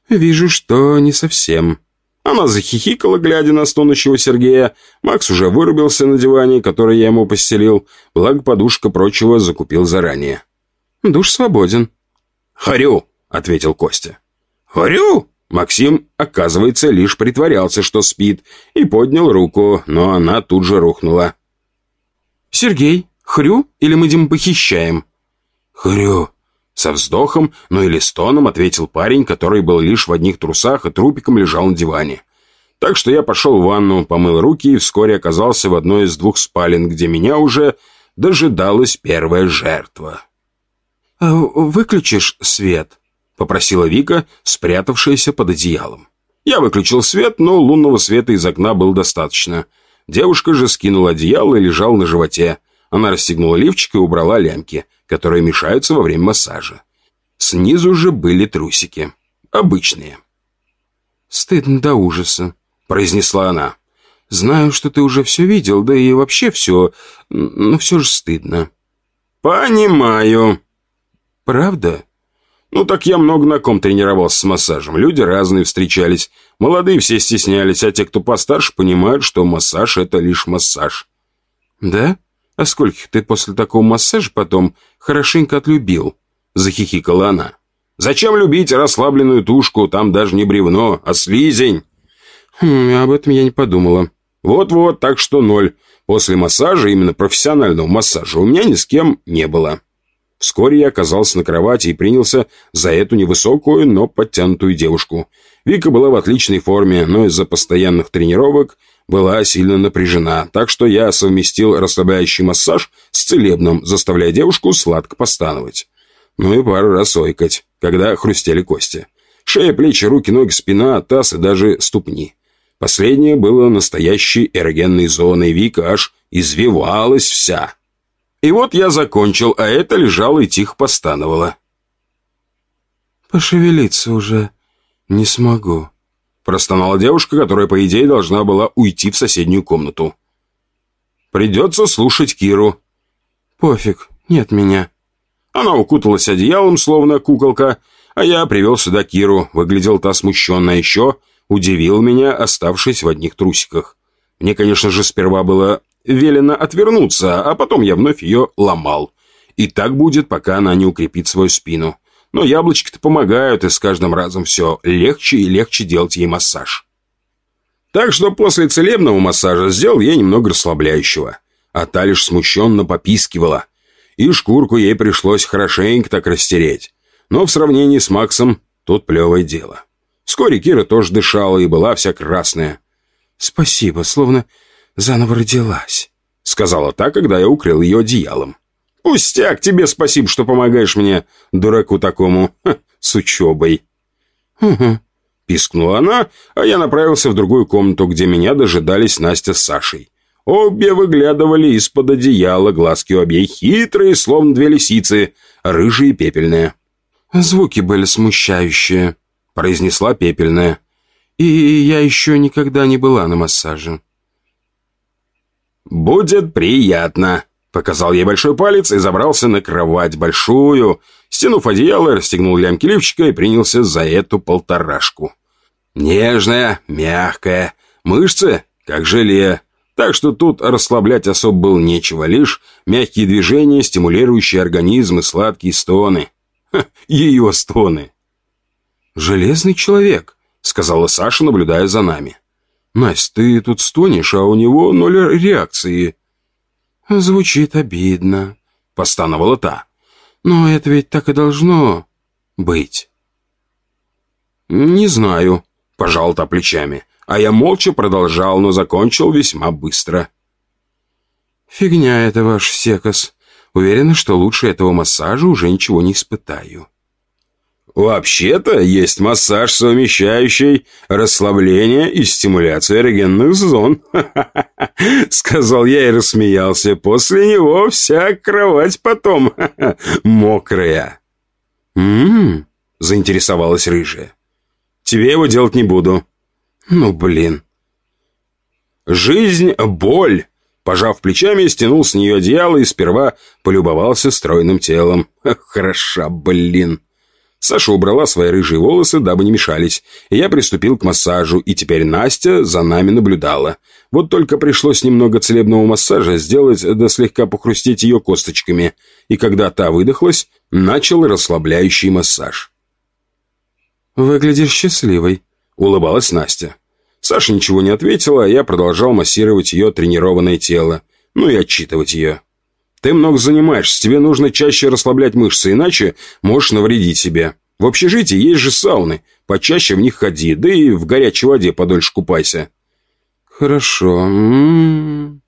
«Вижу, что не совсем».
Она захихикала, глядя на стонущего Сергея. Макс уже вырубился на диване, который я ему постелил, благо подушка прочего закупил заранее.
«Душ свободен».
«Харю!» — ответил Костя. «Горю!» Максим, оказывается, лишь притворялся, что спит, и поднял руку, но она тут же рухнула.
«Сергей, хрю или мы Диму похищаем?»
«Хрю!» Со вздохом, но или стоном ответил парень, который был лишь в одних трусах и трупиком лежал на диване. Так что я пошел в ванну, помыл руки и вскоре оказался в одной из двух спален, где меня уже дожидалась первая жертва.
«А «Выключишь свет?»
Попросила Вика, спрятавшаяся под одеялом. Я выключил свет, но лунного света из окна было достаточно. Девушка же скинула одеяло и лежала на животе. Она расстегнула лифчик и убрала лямки, которые мешаются во время массажа. Снизу же были трусики. Обычные.
«Стыдно до ужаса», — произнесла она. «Знаю, что ты уже все видел, да и вообще все, но все же стыдно».
«Понимаю».
«Правда?»
Ну так я много на ком тренировался с массажем. Люди разные встречались. Молодые все стеснялись, а те, кто постарше, понимают, что массаж – это лишь массаж.
«Да? А скольких ты после такого массажа потом хорошенько отлюбил?» – захихикала она.
«Зачем любить расслабленную тушку? Там даже не бревно, а слизень».
«Хм, об этом я не подумала».
Вот-вот, так что ноль. После массажа, именно профессионального массажа, у меня ни с кем не было. Вскоре я оказался на кровати и принялся за эту невысокую, но подтянутую девушку. Вика была в отличной форме, но из-за постоянных тренировок была сильно напряжена, так что я совместил расслабляющий массаж с целебным, заставляя девушку сладко постановать. Ну и пару раз ойкать, когда хрустели кости. Шея, плечи, руки, ноги, спина, таз и даже ступни. Последнее было настоящей эрогенной зоной, Вика аж извивалась вся. И вот я закончил, а это лежало и тихо постановало.
«Пошевелиться уже не смогу», — простонала девушка, которая, по идее, должна была уйти в соседнюю комнату.
«Придется слушать Киру».
«Пофиг, нет меня».
Она укуталась одеялом, словно куколка, а я привел сюда Киру. Выглядел та смущенно, еще удивил меня, оставшись в одних трусиках. Мне, конечно же, сперва было велено отвернуться, а потом я вновь ее ломал. И так будет, пока она не укрепит свою спину. Но яблочки-то помогают, и с каждым разом все легче и легче делать ей массаж. Так что после целебного массажа сделал я немного расслабляющего. А та лишь смущенно попискивала. И шкурку ей пришлось хорошенько так растереть. Но в сравнении с Максом тут плевое дело. Вскоре Кира тоже дышала и была вся красная.
«Спасибо, словно заново родилась», —
сказала та, когда я укрыл ее одеялом. «Пустяк, тебе спасибо, что помогаешь мне, дураку такому, Ха, с учебой».
«Угу», —
пискнула она, а я направился в другую комнату, где меня дожидались Настя с Сашей. Обе выглядывали из-под одеяла, глазки у обеих хитрые, словно две лисицы, рыжие и пепельные.
«Звуки были смущающие», — произнесла пепельная. «И я еще никогда не была на массаже».
«Будет приятно», — показал ей большой палец и забрался на кровать большую. Стянув одеяло, расстегнул лямки лифчика и принялся за эту полторашку. Нежная, мягкая, мышцы, как желе. Так что тут расслаблять особо было нечего, лишь мягкие движения, стимулирующие организм и сладкие стоны. Ха, ее стоны.
«Железный человек», — сказала Саша, наблюдая за нами. «Настя, ты тут стонешь, а у него ноль реакции».
«Звучит обидно», — постановала та.
«Но это ведь так и должно быть».
«Не знаю», — пожал та плечами, а я молча продолжал, но закончил весьма быстро.
«Фигня это ваш секос. Уверена, что лучше этого массажа уже ничего не испытаю».
Вообще-то есть массаж, совмещающий расслабление и стимуляцию эрогенных зон. Сказал я и рассмеялся. После него вся кровать потом мокрая.
«М-м-м»,
заинтересовалась рыжая. Тебе его делать не буду.
Ну, блин.
Жизнь — боль. Пожав плечами, стянул с нее одеяло и сперва полюбовался стройным телом. Хороша, блин. Саша убрала свои рыжие волосы, дабы не мешались. Я приступил к массажу, и теперь Настя за нами наблюдала. Вот только пришлось немного целебного массажа сделать, да слегка похрустеть ее косточками. И когда та выдохлась, начал расслабляющий массаж.
«Выглядишь счастливой», —
улыбалась Настя. Саша ничего не ответила, а я продолжал массировать ее тренированное тело, ну и отчитывать ее. Ты много занимаешься, тебе нужно чаще расслаблять мышцы, иначе можешь навредить себе. В общежитии есть же сауны, почаще в них ходи, да и в горячей воде подольше купайся».
«Хорошо. М -м -м.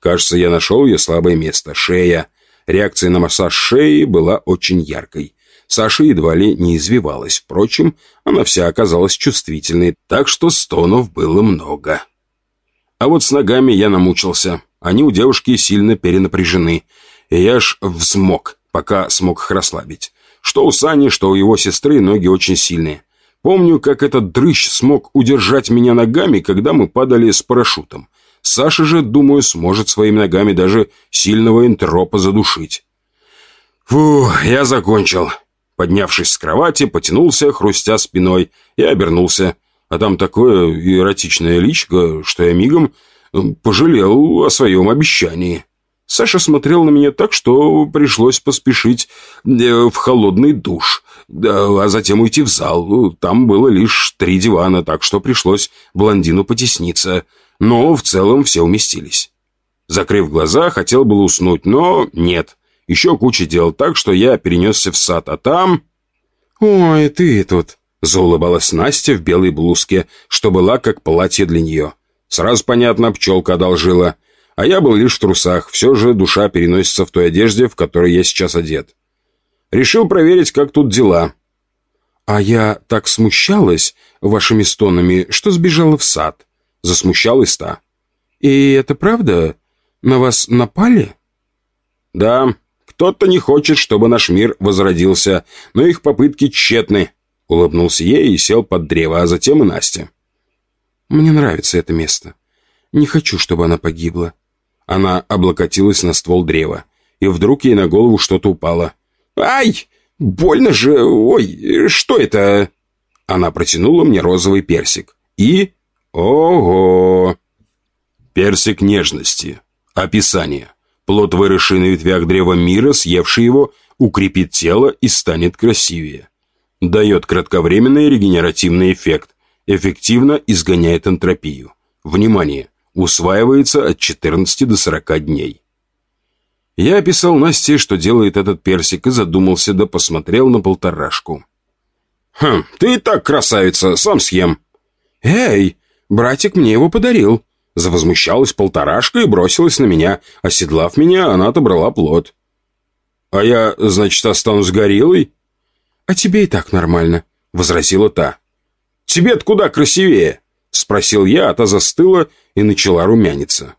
Кажется, я нашел ее слабое место – шея. Реакция на массаж шеи была очень яркой. Саша едва ли не извивалась. Впрочем, она вся оказалась чувствительной, так что стонов было много. А вот с ногами я намучился. Они у девушки сильно перенапряжены, и я аж взмок, пока смог их расслабить. Что у Сани, что у его сестры ноги очень сильные. Помню, как этот дрыщ смог удержать меня ногами, когда мы падали с парашютом. Саша же, думаю, сможет своими ногами даже сильного энтропа задушить. Фу, я закончил. Поднявшись с кровати, потянулся, хрустя спиной, и обернулся. А там такое эротичное личико, что я мигом пожалел о своем обещании.
Саша смотрел на меня так, что пришлось поспешить э, в холодный душ, а затем уйти в зал. Там было лишь три дивана, так что пришлось блондину потесниться. Но в целом все уместились. Закрыв глаза, хотел было уснуть, но нет. Еще куча дел, так что я перенесся в сад, а там...
«Ой, ты тут!»
Заулыбалась Настя в белой блузке, что была как платье для нее. Сразу понятно, пчелка одолжила. А я был лишь в трусах, все же душа переносится в той одежде, в которой я сейчас одет. Решил проверить, как тут дела.
А я так смущалась вашими стонами, что сбежала в сад. Засмущалась та. И это правда? На вас напали?
Да, кто-то не хочет, чтобы наш мир возродился, но их попытки тщетны. Улыбнулся ей и сел под древо, а затем и Настя.
Мне нравится это место. Не хочу, чтобы она погибла.
Она облокотилась на ствол древа, и вдруг ей на голову что-то упало. «Ай! Больно же! Ой, что это?» Она протянула мне розовый персик. И... Ого! Персик нежности. Описание. Плод, выросший на ветвях древа мира, съевший его, укрепит тело и станет красивее. Дает кратковременный регенеративный эффект. Эффективно изгоняет энтропию. Внимание! Усваивается от 14 до 40 дней. Я описал Насте, что делает этот персик, и задумался, да посмотрел на полторашку. «Хм, ты и так красавица, сам съем».
«Эй, братик мне его подарил».
Завозмущалась полторашка и бросилась на меня. Оседлав меня, она отобрала плод. «А я, значит, останусь гориллой?»
«А тебе и так нормально», — возразила та.
«Тебе-то красивее?» — спросил я, а та застыла и начала румяниться.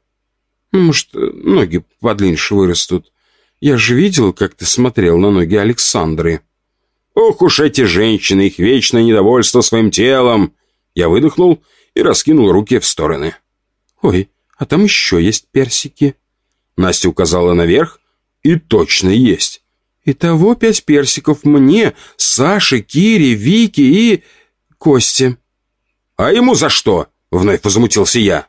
«Может, ноги подлиннее вырастут? Я же видел, как ты смотрел на ноги Александры».
«Ох уж эти женщины, их вечное недовольство своим телом!» Я выдохнул и раскинул руки в стороны.
«Ой, а там еще есть персики».
Настя указала наверх, и точно есть.
«Итого пять персиков мне, Саше, Кире, Вике и... Косте».
«А ему за что?» — вновь возмутился я.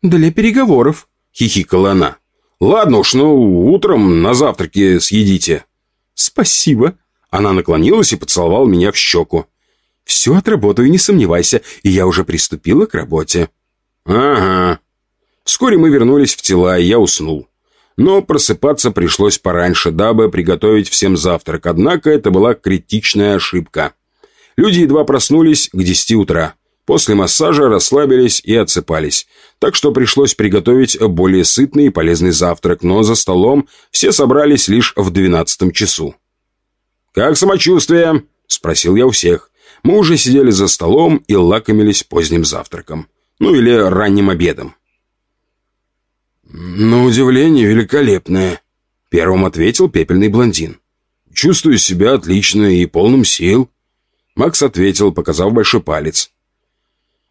«Для переговоров», —
хихикала она. «Ладно уж, ну, утром на завтраке съедите».
«Спасибо».
Она наклонилась и поцеловала меня в щеку.
«Все отработаю, не сомневайся, и я уже приступила к работе».
«Ага». Вскоре мы вернулись в тела, и я уснул. Но просыпаться пришлось пораньше, дабы приготовить всем завтрак. Однако это была критичная ошибка. Люди едва проснулись к десяти утра. После массажа расслабились и отсыпались. Так что пришлось приготовить более сытный и полезный завтрак, но за столом все собрались лишь в двенадцатом часу. «Как самочувствие?» – спросил я у всех. Мы уже сидели за столом и лакомились поздним завтраком. Ну или ранним обедом.
«На удивление великолепное», — первым ответил пепельный блондин. «Чувствую себя отлично и полным сил».
Макс ответил, показав большой палец.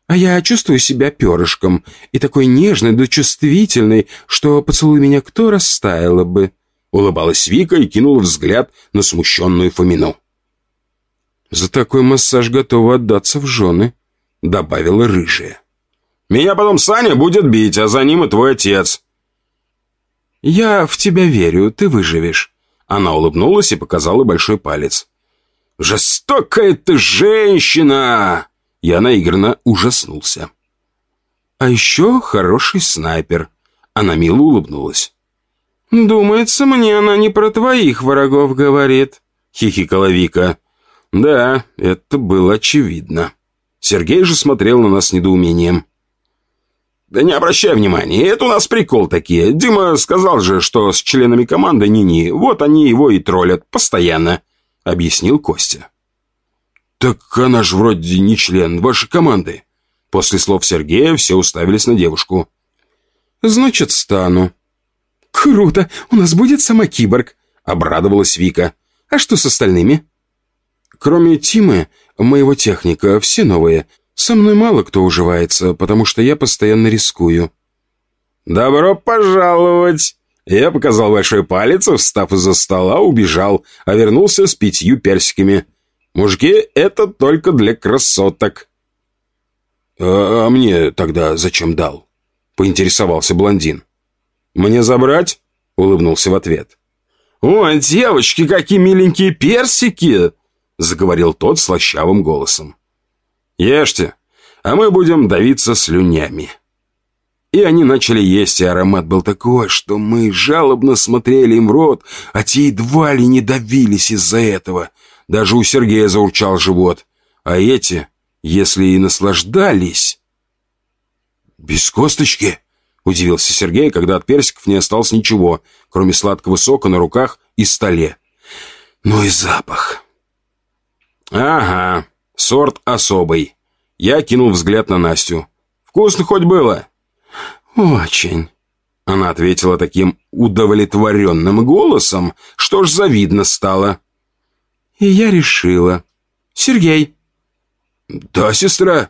«А я чувствую себя перышком, и такой нежный да чувствительный, что поцелуй меня кто растаяла бы».
Улыбалась Вика и кинула взгляд на смущенную Фомину.
«За такой массаж готова отдаться в жены», — добавила рыжая.
«Меня потом Саня будет бить, а за ним и твой отец».
«Я в тебя верю, ты выживешь».
Она улыбнулась и показала большой палец. «Жестокая ты женщина!» Я наигранно ужаснулся.
«А еще хороший снайпер».
Она мило улыбнулась.
«Думается, мне она не про твоих врагов говорит», —
хихикала Вика. «Да, это было очевидно». Сергей же смотрел на нас с недоумением. «Да не обращай внимания, это у нас прикол такие. Дима сказал же, что с членами команды Нини, вот они его и троллят постоянно», — объяснил Костя.
«Так она ж вроде не член вашей команды».
После слов Сергея все уставились на девушку.
«Значит, стану». «Круто! У нас будет сама киборг!» — обрадовалась Вика. «А что с остальными?» «Кроме Тимы, моего техника, все новые. Со мной мало кто уживается, потому что я постоянно рискую».
«Добро пожаловать!» Я показал большой палец, встав из-за стола, убежал, а вернулся с пятью персиками. «Мужики, это только для красоток».
«А, а мне тогда зачем дал?» — поинтересовался блондин.
«Мне забрать?» — улыбнулся в ответ. «О, девочки, какие миленькие персики!» — заговорил тот слащавым голосом. «Ешьте, а мы будем давиться слюнями». И они начали есть, и аромат был такой, что мы жалобно смотрели им в рот, а те едва ли не давились из-за этого. Даже у Сергея заурчал живот. А эти, если и наслаждались... «Без косточки?» — удивился Сергей, когда от персиков не осталось ничего, кроме сладкого сока на руках и столе. «Ну и запах!» «Ага, сорт особый». Я кинул взгляд на Настю. «Вкусно хоть было?» «Очень», — она ответила таким удовлетворенным голосом, что ж завидно стало. «И я решила. Сергей». «Да, сестра».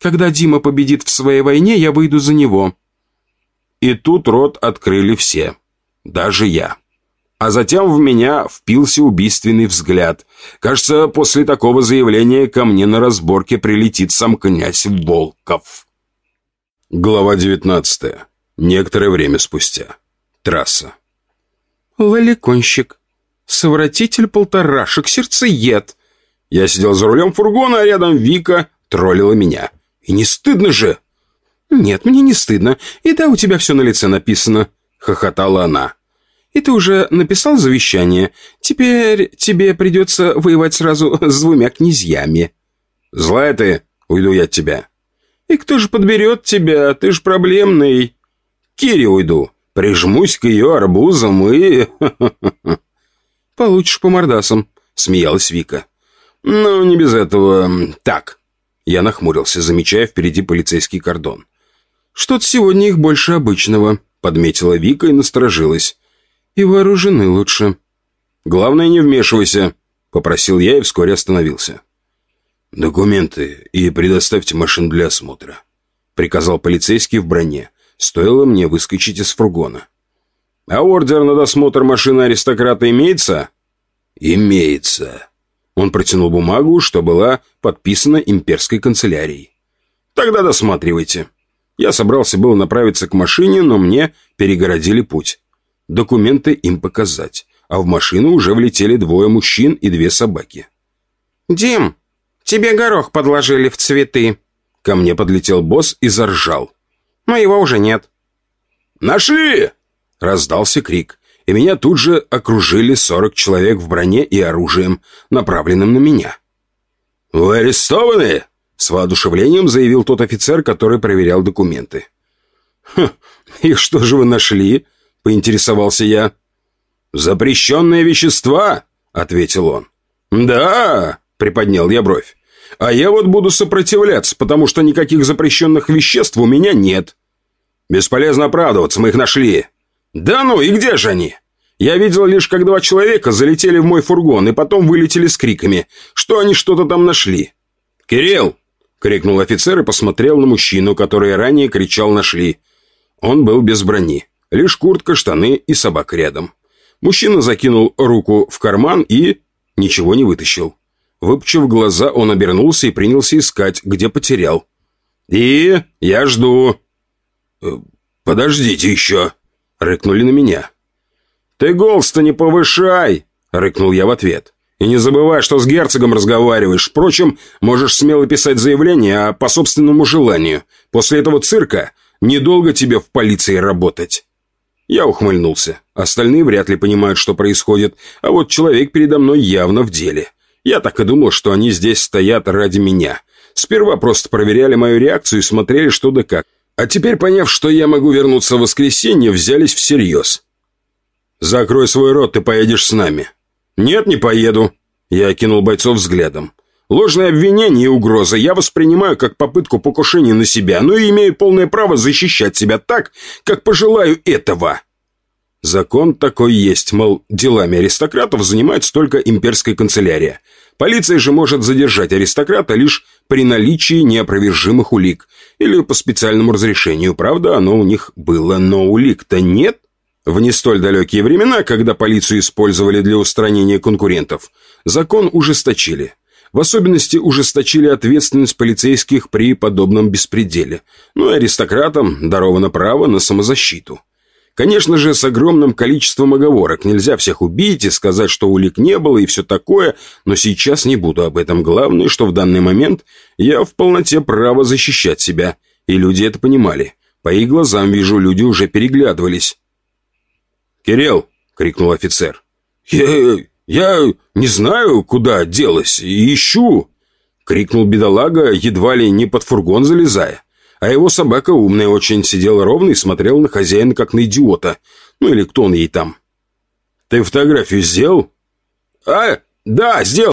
«Когда Дима победит в своей войне, я выйду за него». И тут рот открыли все, даже я. А затем в меня впился убийственный взгляд. Кажется, после такого заявления ко мне на разборке прилетит сам князь Волков. Глава 19. Некоторое время спустя. Трасса.
Лаликонщик. Совратитель полторашек, сердцеед.
Я сидел за рулем фургона, а рядом Вика троллила меня. И не стыдно же?
Нет, мне не стыдно. И да, у тебя все на лице написано. Хохотала она. И ты уже написал завещание. Теперь тебе придется воевать сразу с двумя князьями.
Злая ты, уйду я от тебя.
«И кто же подберет тебя? Ты ж проблемный!»
«Кире уйду, прижмусь к ее арбузам и...»
«Получишь по мордасам», — смеялась Вика.
«Ну, не без этого. Так». Я нахмурился, замечая впереди полицейский кордон.
«Что-то сегодня их больше обычного», — подметила Вика и насторожилась. «И вооружены лучше».
«Главное, не вмешивайся», — попросил я и вскоре остановился. «Документы и предоставьте машину для осмотра», — приказал полицейский в броне. Стоило мне выскочить из фургона. «А ордер на досмотр машины аристократа имеется?» «Имеется». Он протянул бумагу, что была подписана имперской канцелярией. «Тогда досматривайте». Я собрался было направиться к машине, но мне перегородили путь. Документы им показать, а в машину уже влетели двое мужчин и две собаки.
«Дим, Тебе горох подложили в цветы».
Ко мне подлетел босс и заржал.
«Но его уже нет».
«Нашли!» — раздался крик. И меня тут же окружили сорок человек в броне и оружием, направленным на меня. «Вы арестованы?» — с воодушевлением заявил тот офицер, который проверял документы. «Хм, и что же вы нашли?» — поинтересовался я. «Запрещенные вещества», — ответил он. «Да», — приподнял я бровь. А я вот буду сопротивляться, потому что никаких запрещенных веществ у меня нет. Бесполезно оправдываться, мы их нашли. Да ну, и где же они? Я видел лишь, как два человека залетели в мой фургон и потом вылетели с криками, что они что-то там нашли. «Кирилл!» — крикнул офицер и посмотрел на мужчину, который ранее кричал «нашли». Он был без брони, лишь куртка, штаны и собака рядом. Мужчина закинул руку в карман и... ничего не вытащил. Выпучив глаза, он обернулся и принялся искать, где потерял. «И я жду». «Э, «Подождите еще», — рыкнули на меня. «Ты голос-то не повышай», — рыкнул я в ответ. «И не забывай, что с герцогом разговариваешь. Впрочем, можешь смело писать заявление, а по собственному желанию. После этого цирка недолго тебе в полиции работать». Я ухмыльнулся. Остальные вряд ли понимают, что происходит, а вот человек передо мной явно в деле. Я так и думал, что они здесь стоят ради меня. Сперва просто проверяли мою реакцию и смотрели, что да как. А теперь, поняв, что я могу вернуться в воскресенье, взялись всерьез. «Закрой свой рот, ты поедешь с нами». «Нет, не поеду». Я окинул бойцов взглядом. Ложное обвинение и угроза я воспринимаю как попытку покушения на себя, но и имею полное право защищать себя так, как пожелаю этого. Закон такой есть, мол, делами аристократов занимается только имперская канцелярия. Полиция же может задержать аристократа лишь при наличии неопровержимых улик или по специальному разрешению. Правда, оно у них было, но улик-то нет. В не столь далекие времена, когда полицию использовали для устранения конкурентов, закон ужесточили. В особенности ужесточили ответственность полицейских при подобном беспределе. Ну и аристократам даровано право на самозащиту. Конечно же, с огромным количеством оговорок. Нельзя всех убить и сказать, что улик не было и все такое, но сейчас не буду об этом. Главное, что в данный момент я в полноте права защищать себя. И люди это понимали. По их глазам вижу, люди уже переглядывались. «Кирилл!» — крикнул офицер. «Я... я не знаю, куда делась. Ищу!» — крикнул бедолага, едва ли не под фургон залезая. А его собака умная очень сидела ровно и смотрела на хозяина, как на идиота. Ну или кто он ей там. «Ты фотографию сделал?» «А, да, сделал!»